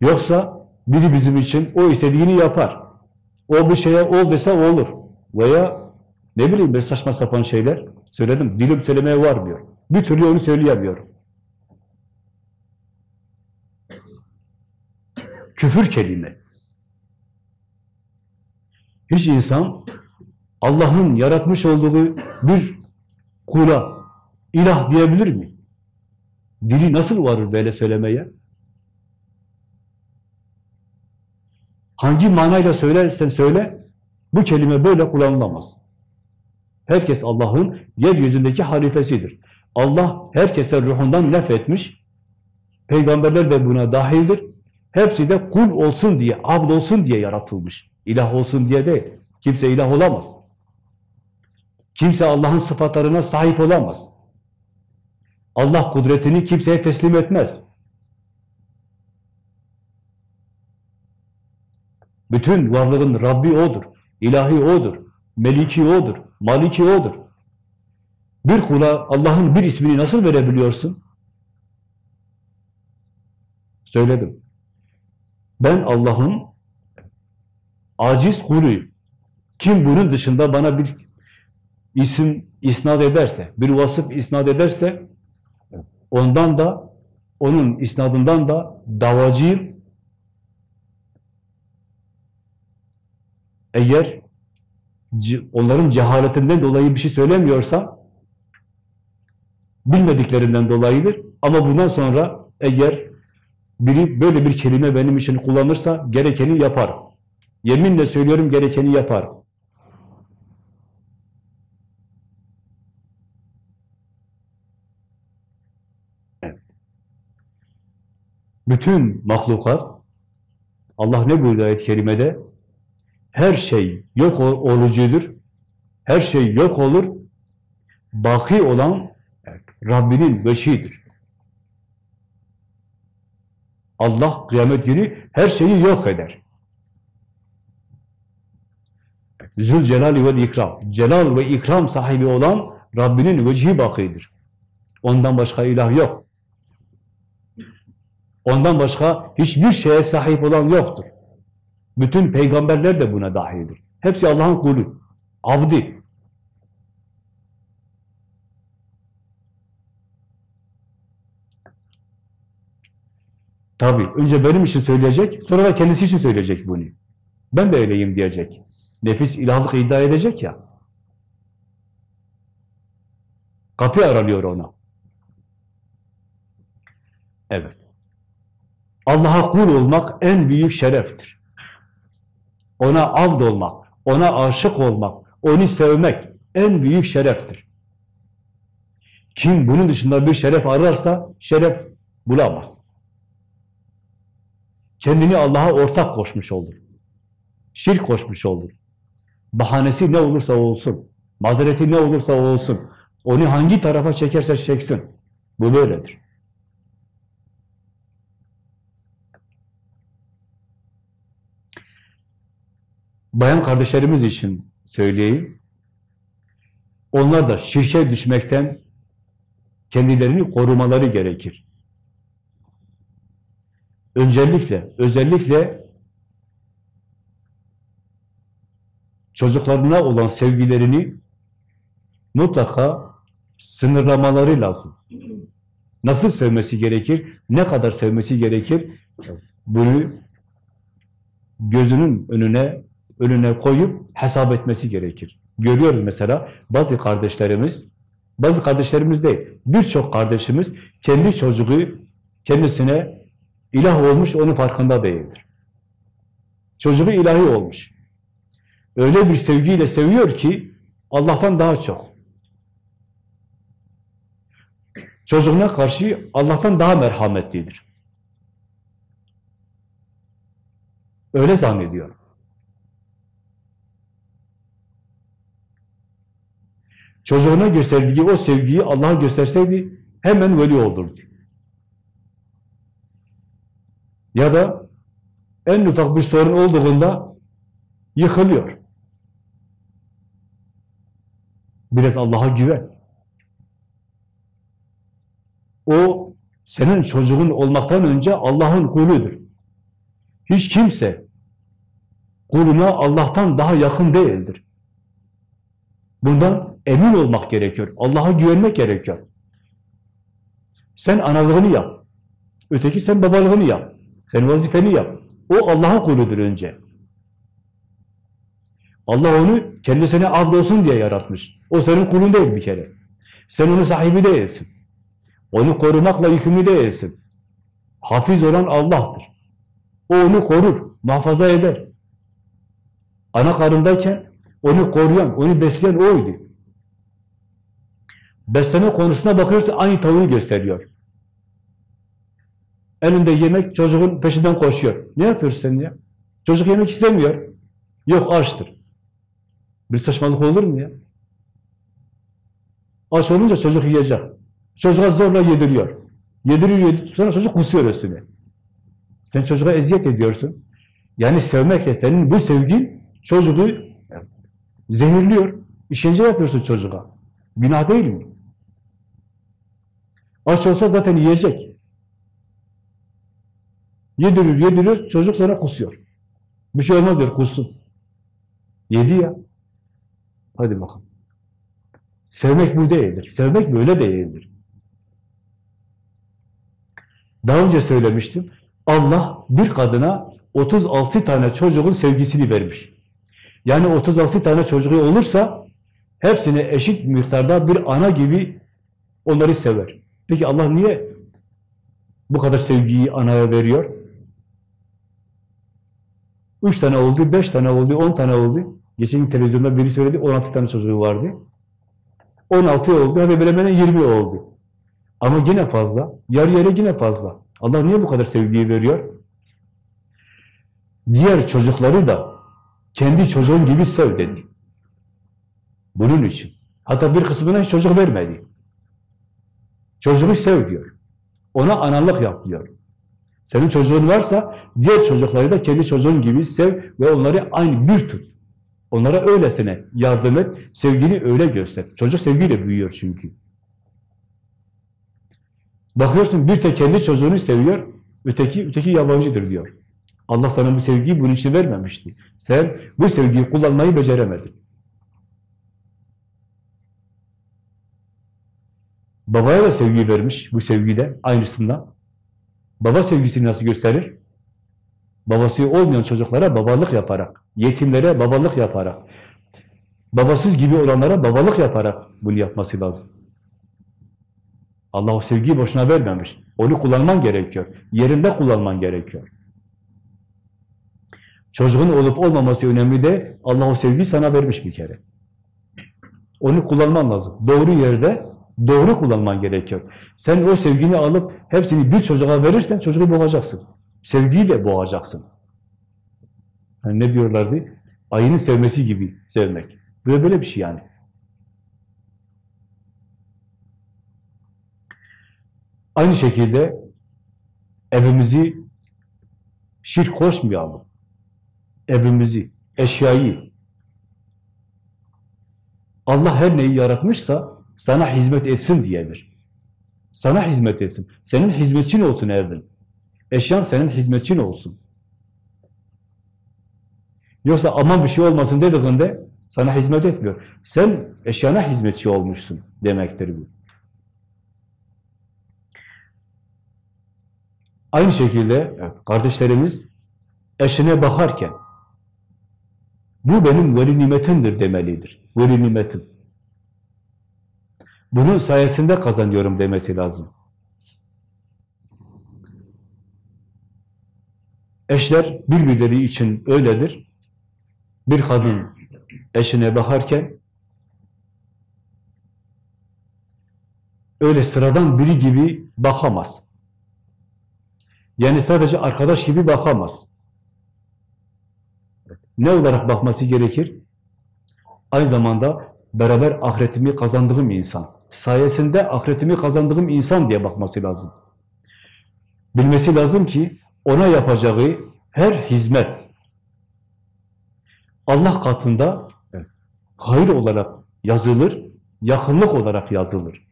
Yoksa biri bizim için o istediğini yapar. O bir şeye ol dese olur. Veya ne bileyim bir saçma sapan şeyler söyledim. Dilim söylemeye varmıyor. Bir türlü onu söyleyemiyorum. Küfür kelime. Hiç insan Allah'ın yaratmış olduğu bir kula ilah diyebilir mi? Dili nasıl varır böyle söylemeye? Hangi manayla söylersen söyle, bu kelime böyle kullanılamaz. Herkes Allah'ın yeryüzündeki halifesidir. Allah herkese ruhundan etmiş. Peygamberler de buna dahildir. Hepsi de kul olsun diye, abd olsun diye yaratılmış. İlah olsun diye değil. Kimse ilah olamaz. Kimse Allah'ın sıfatlarına sahip olamaz. Allah kudretini kimseye teslim etmez. Bütün varlığın Rabbi O'dur. ilahi O'dur. Meliki O'dur. Maliki O'dur. Bir kula Allah'ın bir ismini nasıl verebiliyorsun? Söyledim. Ben Allah'ın aciz kuluyum. Kim bunun dışında bana bir isim isnat ederse, bir vasıf isnat ederse ondan da, onun isnadından da davacıyım. Eğer onların cehaletinden dolayı bir şey söylemiyorsa bilmediklerinden dolayıdır. Ama bundan sonra eğer biri böyle bir kelime benim için kullanırsa gerekeni yaparım. Yeminle söylüyorum gerekeni yaparım. Bütün mahlukat Allah ne buyurdu ayet-i kerimede? Her şey yok olucudur. Her şey yok olur. Baki olan Rabbinin veşidir. Allah kıyamet günü her şeyi yok eder. Zülcelal ve ikram. Celal ve ikram sahibi olan Rabbinin vecihi bakidir. Ondan başka ilah yok. Ondan başka hiçbir şeye sahip olan yoktur. Bütün peygamberler de buna dahildir. Hepsi Allah'ın kulu, abdi. Tabi önce benim için söyleyecek, sonra da kendisi için söyleyecek bunu. Ben de öyleyim diyecek. Nefis ilahlık iddia edecek ya. Kapı aranıyor ona. Evet. Allah'a kul olmak en büyük şereftir. Ona abd olmak, ona aşık olmak, onu sevmek en büyük şereftir. Kim bunun dışında bir şeref ararsa şeref bulamaz. Kendini Allah'a ortak koşmuş olur. Şirk koşmuş olur. Bahanesi ne olursa olsun, mazereti ne olursa olsun, onu hangi tarafa çekerse çeksin. Bu böyledir. Bayan kardeşlerimiz için söyleyeyim. Onlar da şirke düşmekten kendilerini korumaları gerekir. Öncelikle, özellikle çocuklarına olan sevgilerini mutlaka sınırlamaları lazım. Nasıl sevmesi gerekir? Ne kadar sevmesi gerekir? Bunu gözünün önüne önüne koyup hesap etmesi gerekir. Görüyoruz mesela bazı kardeşlerimiz, bazı kardeşlerimiz değil, birçok kardeşimiz kendi çocuğu kendisine ilah olmuş, onun farkında değildir. Çocuğu ilahi olmuş. Öyle bir sevgiyle seviyor ki Allah'tan daha çok. Çocuğuna karşı Allah'tan daha merhametlidir. Öyle zannediyor. Çocuğuna gösterdiği o sevgiyi Allah'a gösterseydi hemen veli olurdu. Ya da en ufak bir sorun olduğunda yıkılıyor. Biraz Allah'a güven. O senin çocuğun olmaktan önce Allah'ın kuludur. Hiç kimse kuluna Allah'tan daha yakın değildir. Bundan emin olmak gerekiyor. Allah'a güvenmek gerekiyor. Sen analığını yap. Öteki sen babalığını yap. Sen vazifeni yap. O Allah'ın kuludur önce. Allah onu kendisine abd olsun diye yaratmış. O senin kulun değil bir kere. Sen onun sahibi değilsin. Onu korumakla yükümlü değilsin. Hafiz olan Allah'tır. O onu korur, muhafaza eder. Ana karındayken onu koruyan, onu besleyen oydu. Besleme konusuna bakıyorsa aynı tavuğu gösteriyor. Elinde yemek, çocuğun peşinden koşuyor. Ne yapıyorsun sen ya? Çocuk yemek istemiyor. Yok açtır. Bir saçmalık olur mu ya? Aç olunca çocuk yiyecek. Çocuğa zorla yediriyor. Yediriyor, yediriyor. Sonra çocuk kusuyor üstüne. Sen çocuğa eziyet ediyorsun. Yani sevmekle senin bu sevgin çocuğu zehirliyor. İşkence yapıyorsun çocuğa. Günah değil mi? Aç olsa zaten yiyecek. Yediriyor, yediriyor, çocuk sonra kusuyor. Bir şey olmaz diyor, kussun. Yedi ya. Hadi bakalım. Sevmek bu değildir. Sevmek böyle değildir. Daha önce söylemiştim. Allah bir kadına 36 tane çocuğun sevgisini vermiş. Yani 36 tane çocuğu olursa hepsine eşit miktarda bir ana gibi onları sever. Peki Allah niye bu kadar sevgiyi anaya veriyor? Üç tane oldu, beş tane oldu, on tane oldu. Geçen televizyonda biri söyledi, 16 tane çocuğu vardı. 16 oldu, hadi böyle 20 oldu. Ama yine fazla, yarı yarı yine fazla. Allah niye bu kadar sevgiyi veriyor? Diğer çocukları da kendi çocuğun gibi sev dedi. Bunun için. Hatta bir kısmına hiç çocuk vermedi. Çocuğu sev diyor. Ona analık yap diyor. Senin çocuğun varsa diğer çocukları da kendi çocuğun gibi sev ve onları aynı bir tut. Onlara öylesine yardım et, sevgini öyle göster. Çocuk sevgiyle büyüyor çünkü. Bakıyorsun bir tek kendi çocuğunu seviyor, öteki öteki yabancıdır diyor. Allah sana bu sevgiyi bunun için vermemişti. Sen bu sevgiyi kullanmayı beceremedin. Babaya da sevgi vermiş bu sevgide aynısından. Baba sevgisini nasıl gösterir? Babası olmayan çocuklara babalık yaparak, yetimlere babalık yaparak, babasız gibi olanlara babalık yaparak bunu yapması lazım. Allah o sevgiyi boşuna vermemiş. Onu kullanman gerekiyor. Yerinde kullanman gerekiyor. Çocuğun olup olmaması önemli de Allah o sevgiyi sana vermiş bir kere. Onu kullanman lazım. Doğru yerde doğru kullanman gerekiyor. Sen o sevgini alıp hepsini bir çocuğa verirsen çocuğu boğacaksın. Sevgiyle boğacaksın. Yani ne diyorlardı? Ayının sevmesi gibi sevmek. Böyle böyle bir şey yani. Aynı şekilde evimizi şirk koşmayalım. Evimizi, eşyayı. Allah her neyi yaratmışsa sana hizmet etsin diyedir. Sana hizmet etsin. Senin hizmetçin olsun evin. Eşyan senin hizmetçin olsun. Yoksa aman bir şey olmasın dediğinde sana hizmet etmiyor. Sen eşyana hizmetçi olmuşsun demektir bu. Aynı şekilde kardeşlerimiz eşine bakarken bu benim veli nimetimdir demelidir. Veli nimetim. Bunun sayesinde kazanıyorum demesi lazım. Eşler birbirleri için öyledir. Bir kadın eşine bakarken öyle sıradan biri gibi bakamaz. Yani sadece arkadaş gibi bakamaz. Ne olarak bakması gerekir? Aynı zamanda beraber ahiretimi kazandığım insan. Sayesinde ahiretimi kazandığım insan diye bakması lazım. Bilmesi lazım ki ona yapacağı her hizmet Allah katında hayır olarak yazılır, yakınlık olarak yazılır.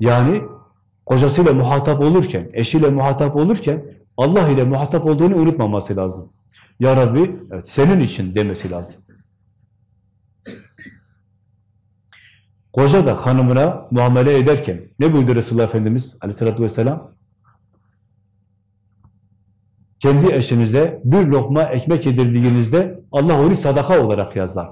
Yani kocasıyla muhatap olurken, eşiyle muhatap olurken Allah ile muhatap olduğunu unutmaması lazım. Ya Rabbi, evet, senin için demesi lazım. Koca da hanımına muamele ederken ne buyurdu Resulullah Efendimiz aleyhissalatü vesselam? Kendi eşinize bir lokma ekmek yedirdiğinizde Allah onu sadaka olarak yazar.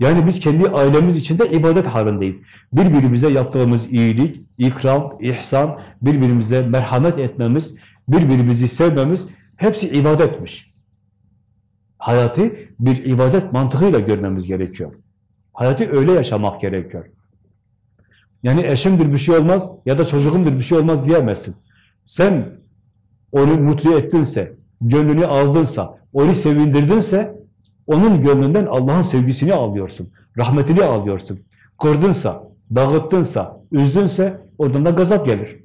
Yani biz kendi ailemiz içinde ibadet halindeyiz. Birbirimize yaptığımız iyilik, ikram, ihsan, birbirimize merhamet etmemiz, birbirimizi sevmemiz hepsi ibadetmiş. Hayatı bir ibadet mantığıyla görmemiz gerekiyor. Hayatı öyle yaşamak gerekiyor. Yani eşimdir bir şey olmaz ya da çocuğumdur bir şey olmaz diyemezsin. Sen onu mutlu ettinse, gönlünü aldınsa, onu sevindirdinse onun gönlünden Allah'ın sevgisini alıyorsun, rahmetini alıyorsun. Kırdınsa, dağıttınsa, üzdünse oradan da gazap gelir.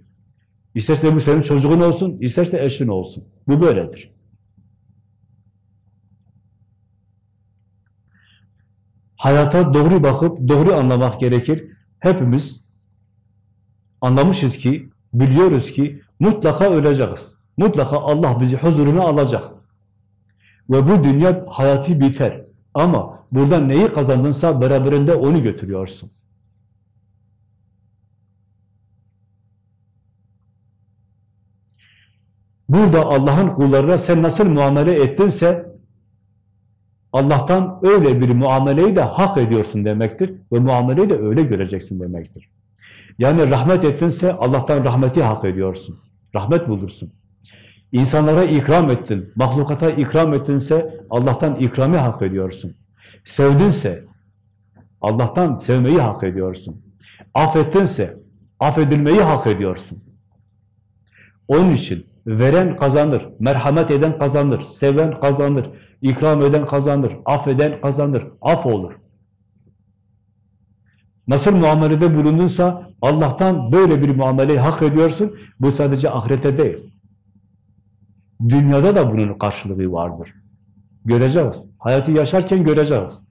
İsterse bu senin çocuğun olsun, isterse eşin olsun. Bu böyledir. Hayata doğru bakıp doğru anlamak gerekir. Hepimiz anlamışız ki, biliyoruz ki mutlaka öleceğiz. Mutlaka Allah bizi huzuruna alacak. Ve bu dünya hayatı biter. Ama buradan neyi kazandınsa beraberinde onu götürüyorsun. Burada Allah'ın kullarına sen nasıl muamele ettinse Allah'tan öyle bir muameleyi de hak ediyorsun demektir. Ve muameleyi de öyle göreceksin demektir. Yani rahmet ettinse Allah'tan rahmeti hak ediyorsun. Rahmet bulursun. İnsanlara ikram ettin, mahlukata ikram ettinse Allah'tan ikramı hak ediyorsun. Sevdinse Allah'tan sevmeyi hak ediyorsun. Affettinse affedilmeyi hak ediyorsun. Onun için veren kazanır, merhamet eden kazanır, seven kazanır, ikram eden kazanır, affeden kazanır, af olur. Nasıl muamelede bulundunsa Allah'tan böyle bir muameleyi hak ediyorsun. Bu sadece ahirete değil. Dünyada da bunun karşılığı vardır. Göreceğiz. Hayatı yaşarken göreceğiz.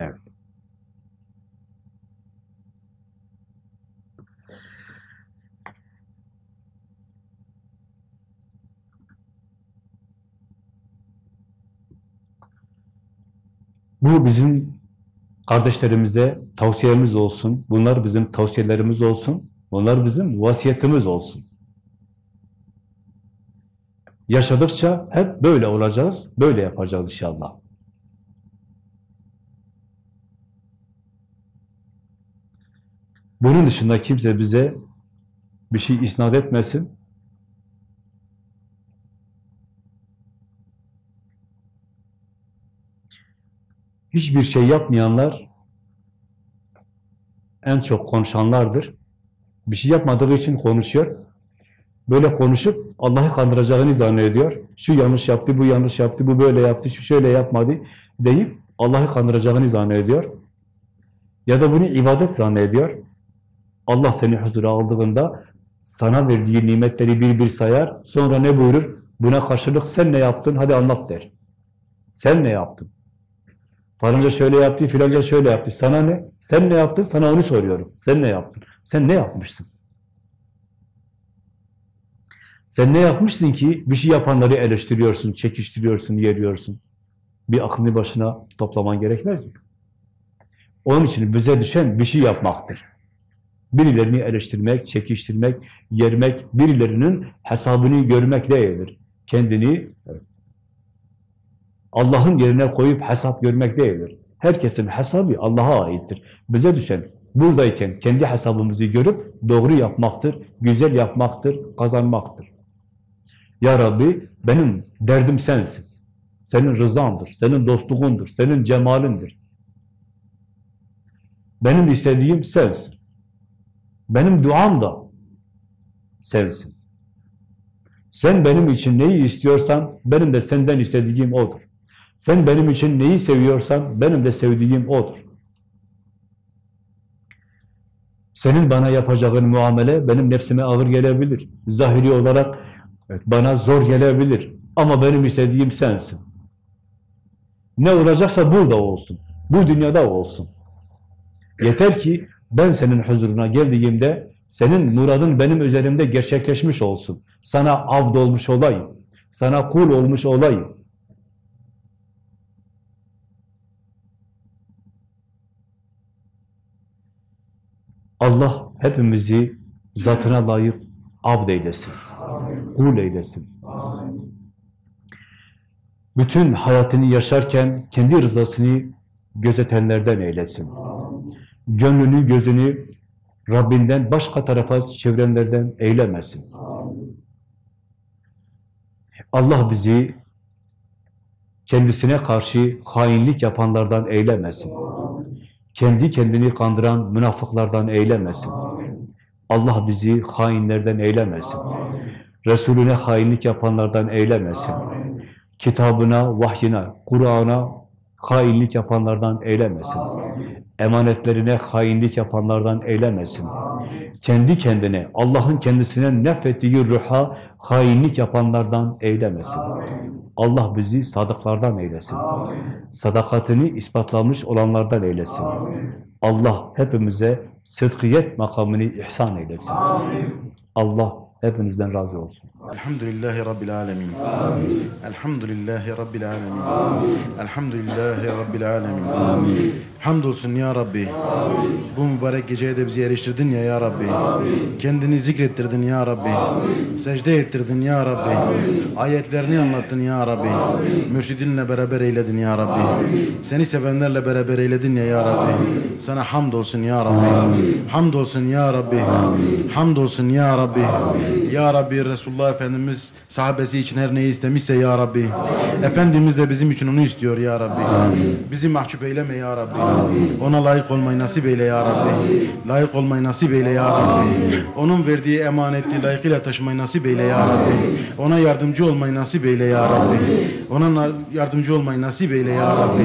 Evet. Bu bizim kardeşlerimize tavsiyemiz olsun. Bunlar bizim tavsiyelerimiz olsun. Bunlar bizim vasiyetimiz olsun. Yaşadıkça hep böyle olacağız, böyle yapacağız inşallah. Bunun dışında kimse bize bir şey isnat etmesin. Hiçbir şey yapmayanlar en çok konuşanlardır. Bir şey yapmadığı için konuşuyor. Böyle konuşup Allah'ı kandıracağını zannediyor. Şu yanlış yaptı, bu yanlış yaptı, bu böyle yaptı, şu şöyle yapmadı deyip Allah'ı kandıracağını zannediyor. Ya da bunu ibadet zannediyor. Allah seni huzura aldığında sana verdiği nimetleri bir bir sayar. Sonra ne buyurur? Buna karşılık sen ne yaptın? Hadi anlat der. Sen ne yaptın? Falanca şöyle yaptı, filanca şöyle yaptı. Sana ne? Sen ne yaptın? Sana onu soruyorum. Sen ne yaptın? Sen ne yapmışsın? Sen ne yapmışsın ki bir şey yapanları eleştiriyorsun, çekiştiriyorsun, yeriyorsun? Bir aklını başına toplaman gerekmez mi? Onun için bize düşen bir şey yapmaktır. Birilerini eleştirmek, çekiştirmek, yermek, birilerinin hesabını görmek değildir. Kendini Allah'ın yerine koyup hesap görmek değildir. Herkesin hesabı Allah'a aittir. Bize düşen buradayken kendi hesabımızı görüp doğru yapmaktır, güzel yapmaktır, kazanmaktır. Ya Rabbi benim derdim sensin. Senin rızandır, senin dostluğundur, senin cemalindir. Benim istediğim sensin. Benim duam da sensin. Sen benim için neyi istiyorsan benim de senden istediğim odur. Sen benim için neyi seviyorsan benim de sevdiğim odur. Senin bana yapacağın muamele benim nefsime ağır gelebilir. Zahiri olarak bana zor gelebilir. Ama benim istediğim sensin. Ne olacaksa burada olsun. Bu dünyada olsun. Yeter ki ben senin huzuruna geldiğimde Senin muradın benim üzerimde gerçekleşmiş olsun. Sana abd olmuş olayım. Sana kul olmuş olayım. Allah hepimizi zatına layık abd eylesin. Kul eylesin. Bütün hayatını yaşarken kendi rızasını gözetenlerden eylesin. Gönlünü, gözünü Rabbinden başka tarafa çevrenlerden eylemesin. Allah bizi kendisine karşı hainlik yapanlardan eylemesin. Kendi kendini kandıran münafıklardan eylemesin. Allah bizi hainlerden eylemesin. Resulüne hainlik yapanlardan eylemesin. Kitabına, vahyine, Kur'an'a hainlik yapanlardan eylemesin. Emanetlerine hainlik yapanlardan eylemesin. Kendi kendine, Allah'ın kendisine nefettiği ruha hainlik yapanlardan eylemesin. Allah bizi sadıklardan eylesin. Sadakatini ispatlamış olanlardan eylesin. Allah hepimize sıdkiyet makamını ihsan eylesin. Allah hepinizden razı olsun. Elhamdülillahi Rabbil alemin. Elhamdülillahi Rabbil alemin. Elhamdülillahi Rabbil alemin. Hamdolsun ya Rabbi. Bu mübarek geceye de bizi eriştirdin ya ya Rabbi. Kendini zikrettirdin ya Rabbi. Secde ettirdin ya Rabbi. Ayetlerini anlattın ya Rabbi. Mürşidinle beraber eyledin ya Rabbi. Seni sevenlerle beraber eyledin ya ya Rabbi. Sana hamdolsun ya Rabbi. Hamdolsun ya Rabbi. Hamdolsun ya Rabbi. Ya Rabbi Resulullah Efendimiz sahabesi için her neyi istemişse ya Rabbi. Efendimiz de bizim için onu istiyor ya Rabbi. Bizi mahcup eyleme ya Rabbi. Ona layık olmayı nasip eyle ya Rabbi. Layık olmayı nasip eyle ya Rabbi. Onun verdiği emaneti layıkıyla taşımayı nasip eyle ya Rabbi. Ona yardımcı olmayı nasip eyle ya Rabbi. Ona na- yardımcı olmayı nasip eyle ya Rabbi.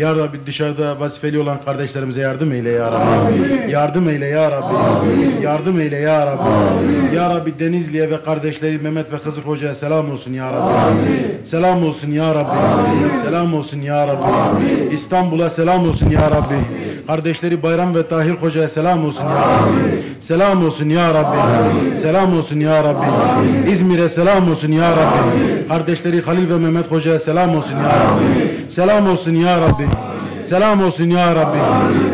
Ya Rabbi dışarıda vazifeli olan kardeşlerimize yardım eyle ya Rabbi. Yardım eyle ya Rabbi. Yardım eyle ya Rabbi. Ya Rabbi Denizli'ye ve kardeşleri Mehmet ve Hızır Hoca'ya selam olsun ya Rabbi. Selam olsun ya Rabbi. Selam olsun ya Rabbi. İstanbul'a selam olsun ya Rabbi. Kardeşleri Bayram ve Tahir Hoca'ya selam olsun ya Rabbi. Selam olsun ya Rabbi. Selam olsun ya Rabbi. İzmir'e selam olsun ya Rabbi. Kardeşleri Halil ve Mehmet Hoca'ya selam olsun ya Rabbi. Selam olsun ya Rabbi. Selam olsun ya Rabbi.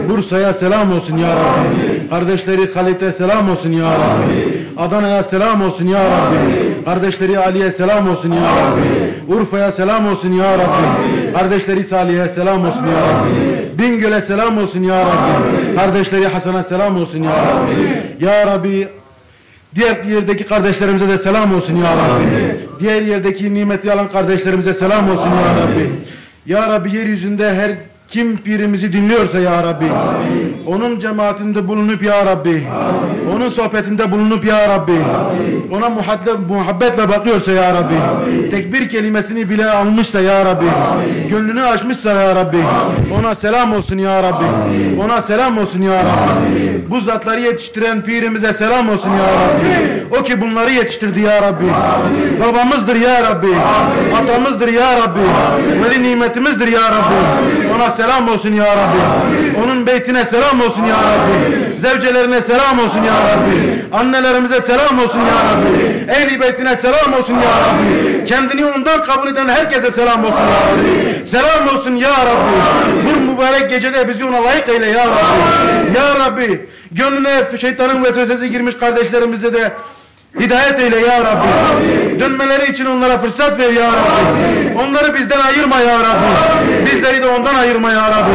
Bursa'ya selam olsun ya Rabbi. Kardeşleri Halit'e selam olsun ya Rabbi. Adana'ya selam olsun ya Rabbi. Kardeşleri Ali'ye selam olsun ya Rabbi. Urfa'ya selam olsun ya Rabbi. Kardeşleri Salih'e selam olsun ya Rabbi. Bingöl'e selam olsun ya Rabbi. Kardeşleri Hasan'a selam olsun ya Rabbi. Ya Rabbi Diğer yerdeki kardeşlerimize de selam olsun ya Rabbi. Diğer yerdeki nimeti alan kardeşlerimize selam olsun ya Rabbi. Ya Rabbi yeryüzünde her kim pirimizi dinliyorsa ya Rabbi. Onun cemaatinde bulunup ya Rabbi. Onun sohbetinde bulunup ya Rabbi. Ona muhabbet, muhabbetle bakıyorsa ya Rabbi. Tekbir kelimesini bile almışsa ya Rabbi. Gönlünü açmışsa ya Rabbi. Ona selam olsun ya Rabbi. Ona selam olsun ya Rabbi. Bu zatları yetiştiren pirimize selam olsun ya Rabbi. O ki bunları yetiştirdi ya Rabbi. Babamızdır ya Rabbi. Atamızdır ya Rabbi. Veli nimetimizdir ya Rabbi. Ona selam olsun ya Rabbi. Onun beytine selam olsun ya Rabbi. Zevcelerine selam olsun ya Rabbi. Annelerimize selam olsun ya Rabbi. Ehli beytine selam olsun ya Rabbi. Kendini ondan kabul eden herkese selam olsun ya Rabbi. Selam olsun ya Rabbi. Bu mübarek gecede bizi ona layık eyle ya Rabbi. Ya Rabbi. Gönlüne şeytanın vesvesesi girmiş kardeşlerimize de Hidayet eyle ya Rabbi. Dönmeleri için onlara fırsat ver ya Rabbi. Onları bizden ayırma ya Rabbi. Bizleri de ondan ayırma ya Rabbi.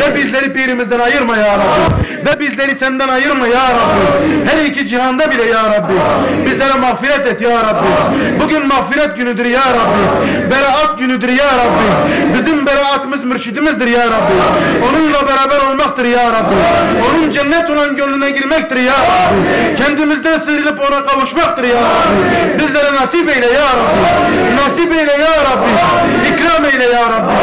Ve bizleri pirimizden ayırma ya Rabbi. Ve bizleri senden ayırma ya Rabbi. Her iki cihanda bile ya Rabbi. Bizlere mağfiret et ya Rabbi. Bugün mağfiret günüdür ya Rabbi. Beraat günüdür ya Rabbi. Bizim beraatımız mürşidimizdir ya Rabbi. Onunla beraber olmaktır ya Rabbi. Onun cennet olan gönlüne girmektir ya Rabbi. Kendimizden sıyrılıp ona الفقر يا ربي. نزل نصيبنا يا ربي. نصيبنا يا ربي. اكرمنا يا ربي.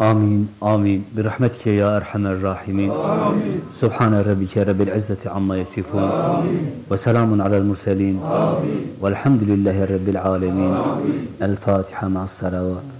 آمين. آمين. برحمتك يا أرحم الراحمين. آمين. سبحان ربك رب العزة عما يصفون. وسلام على المرسلين. آمين. والحمد لله رب العالمين. آمين. الفاتحة مع الصلوات.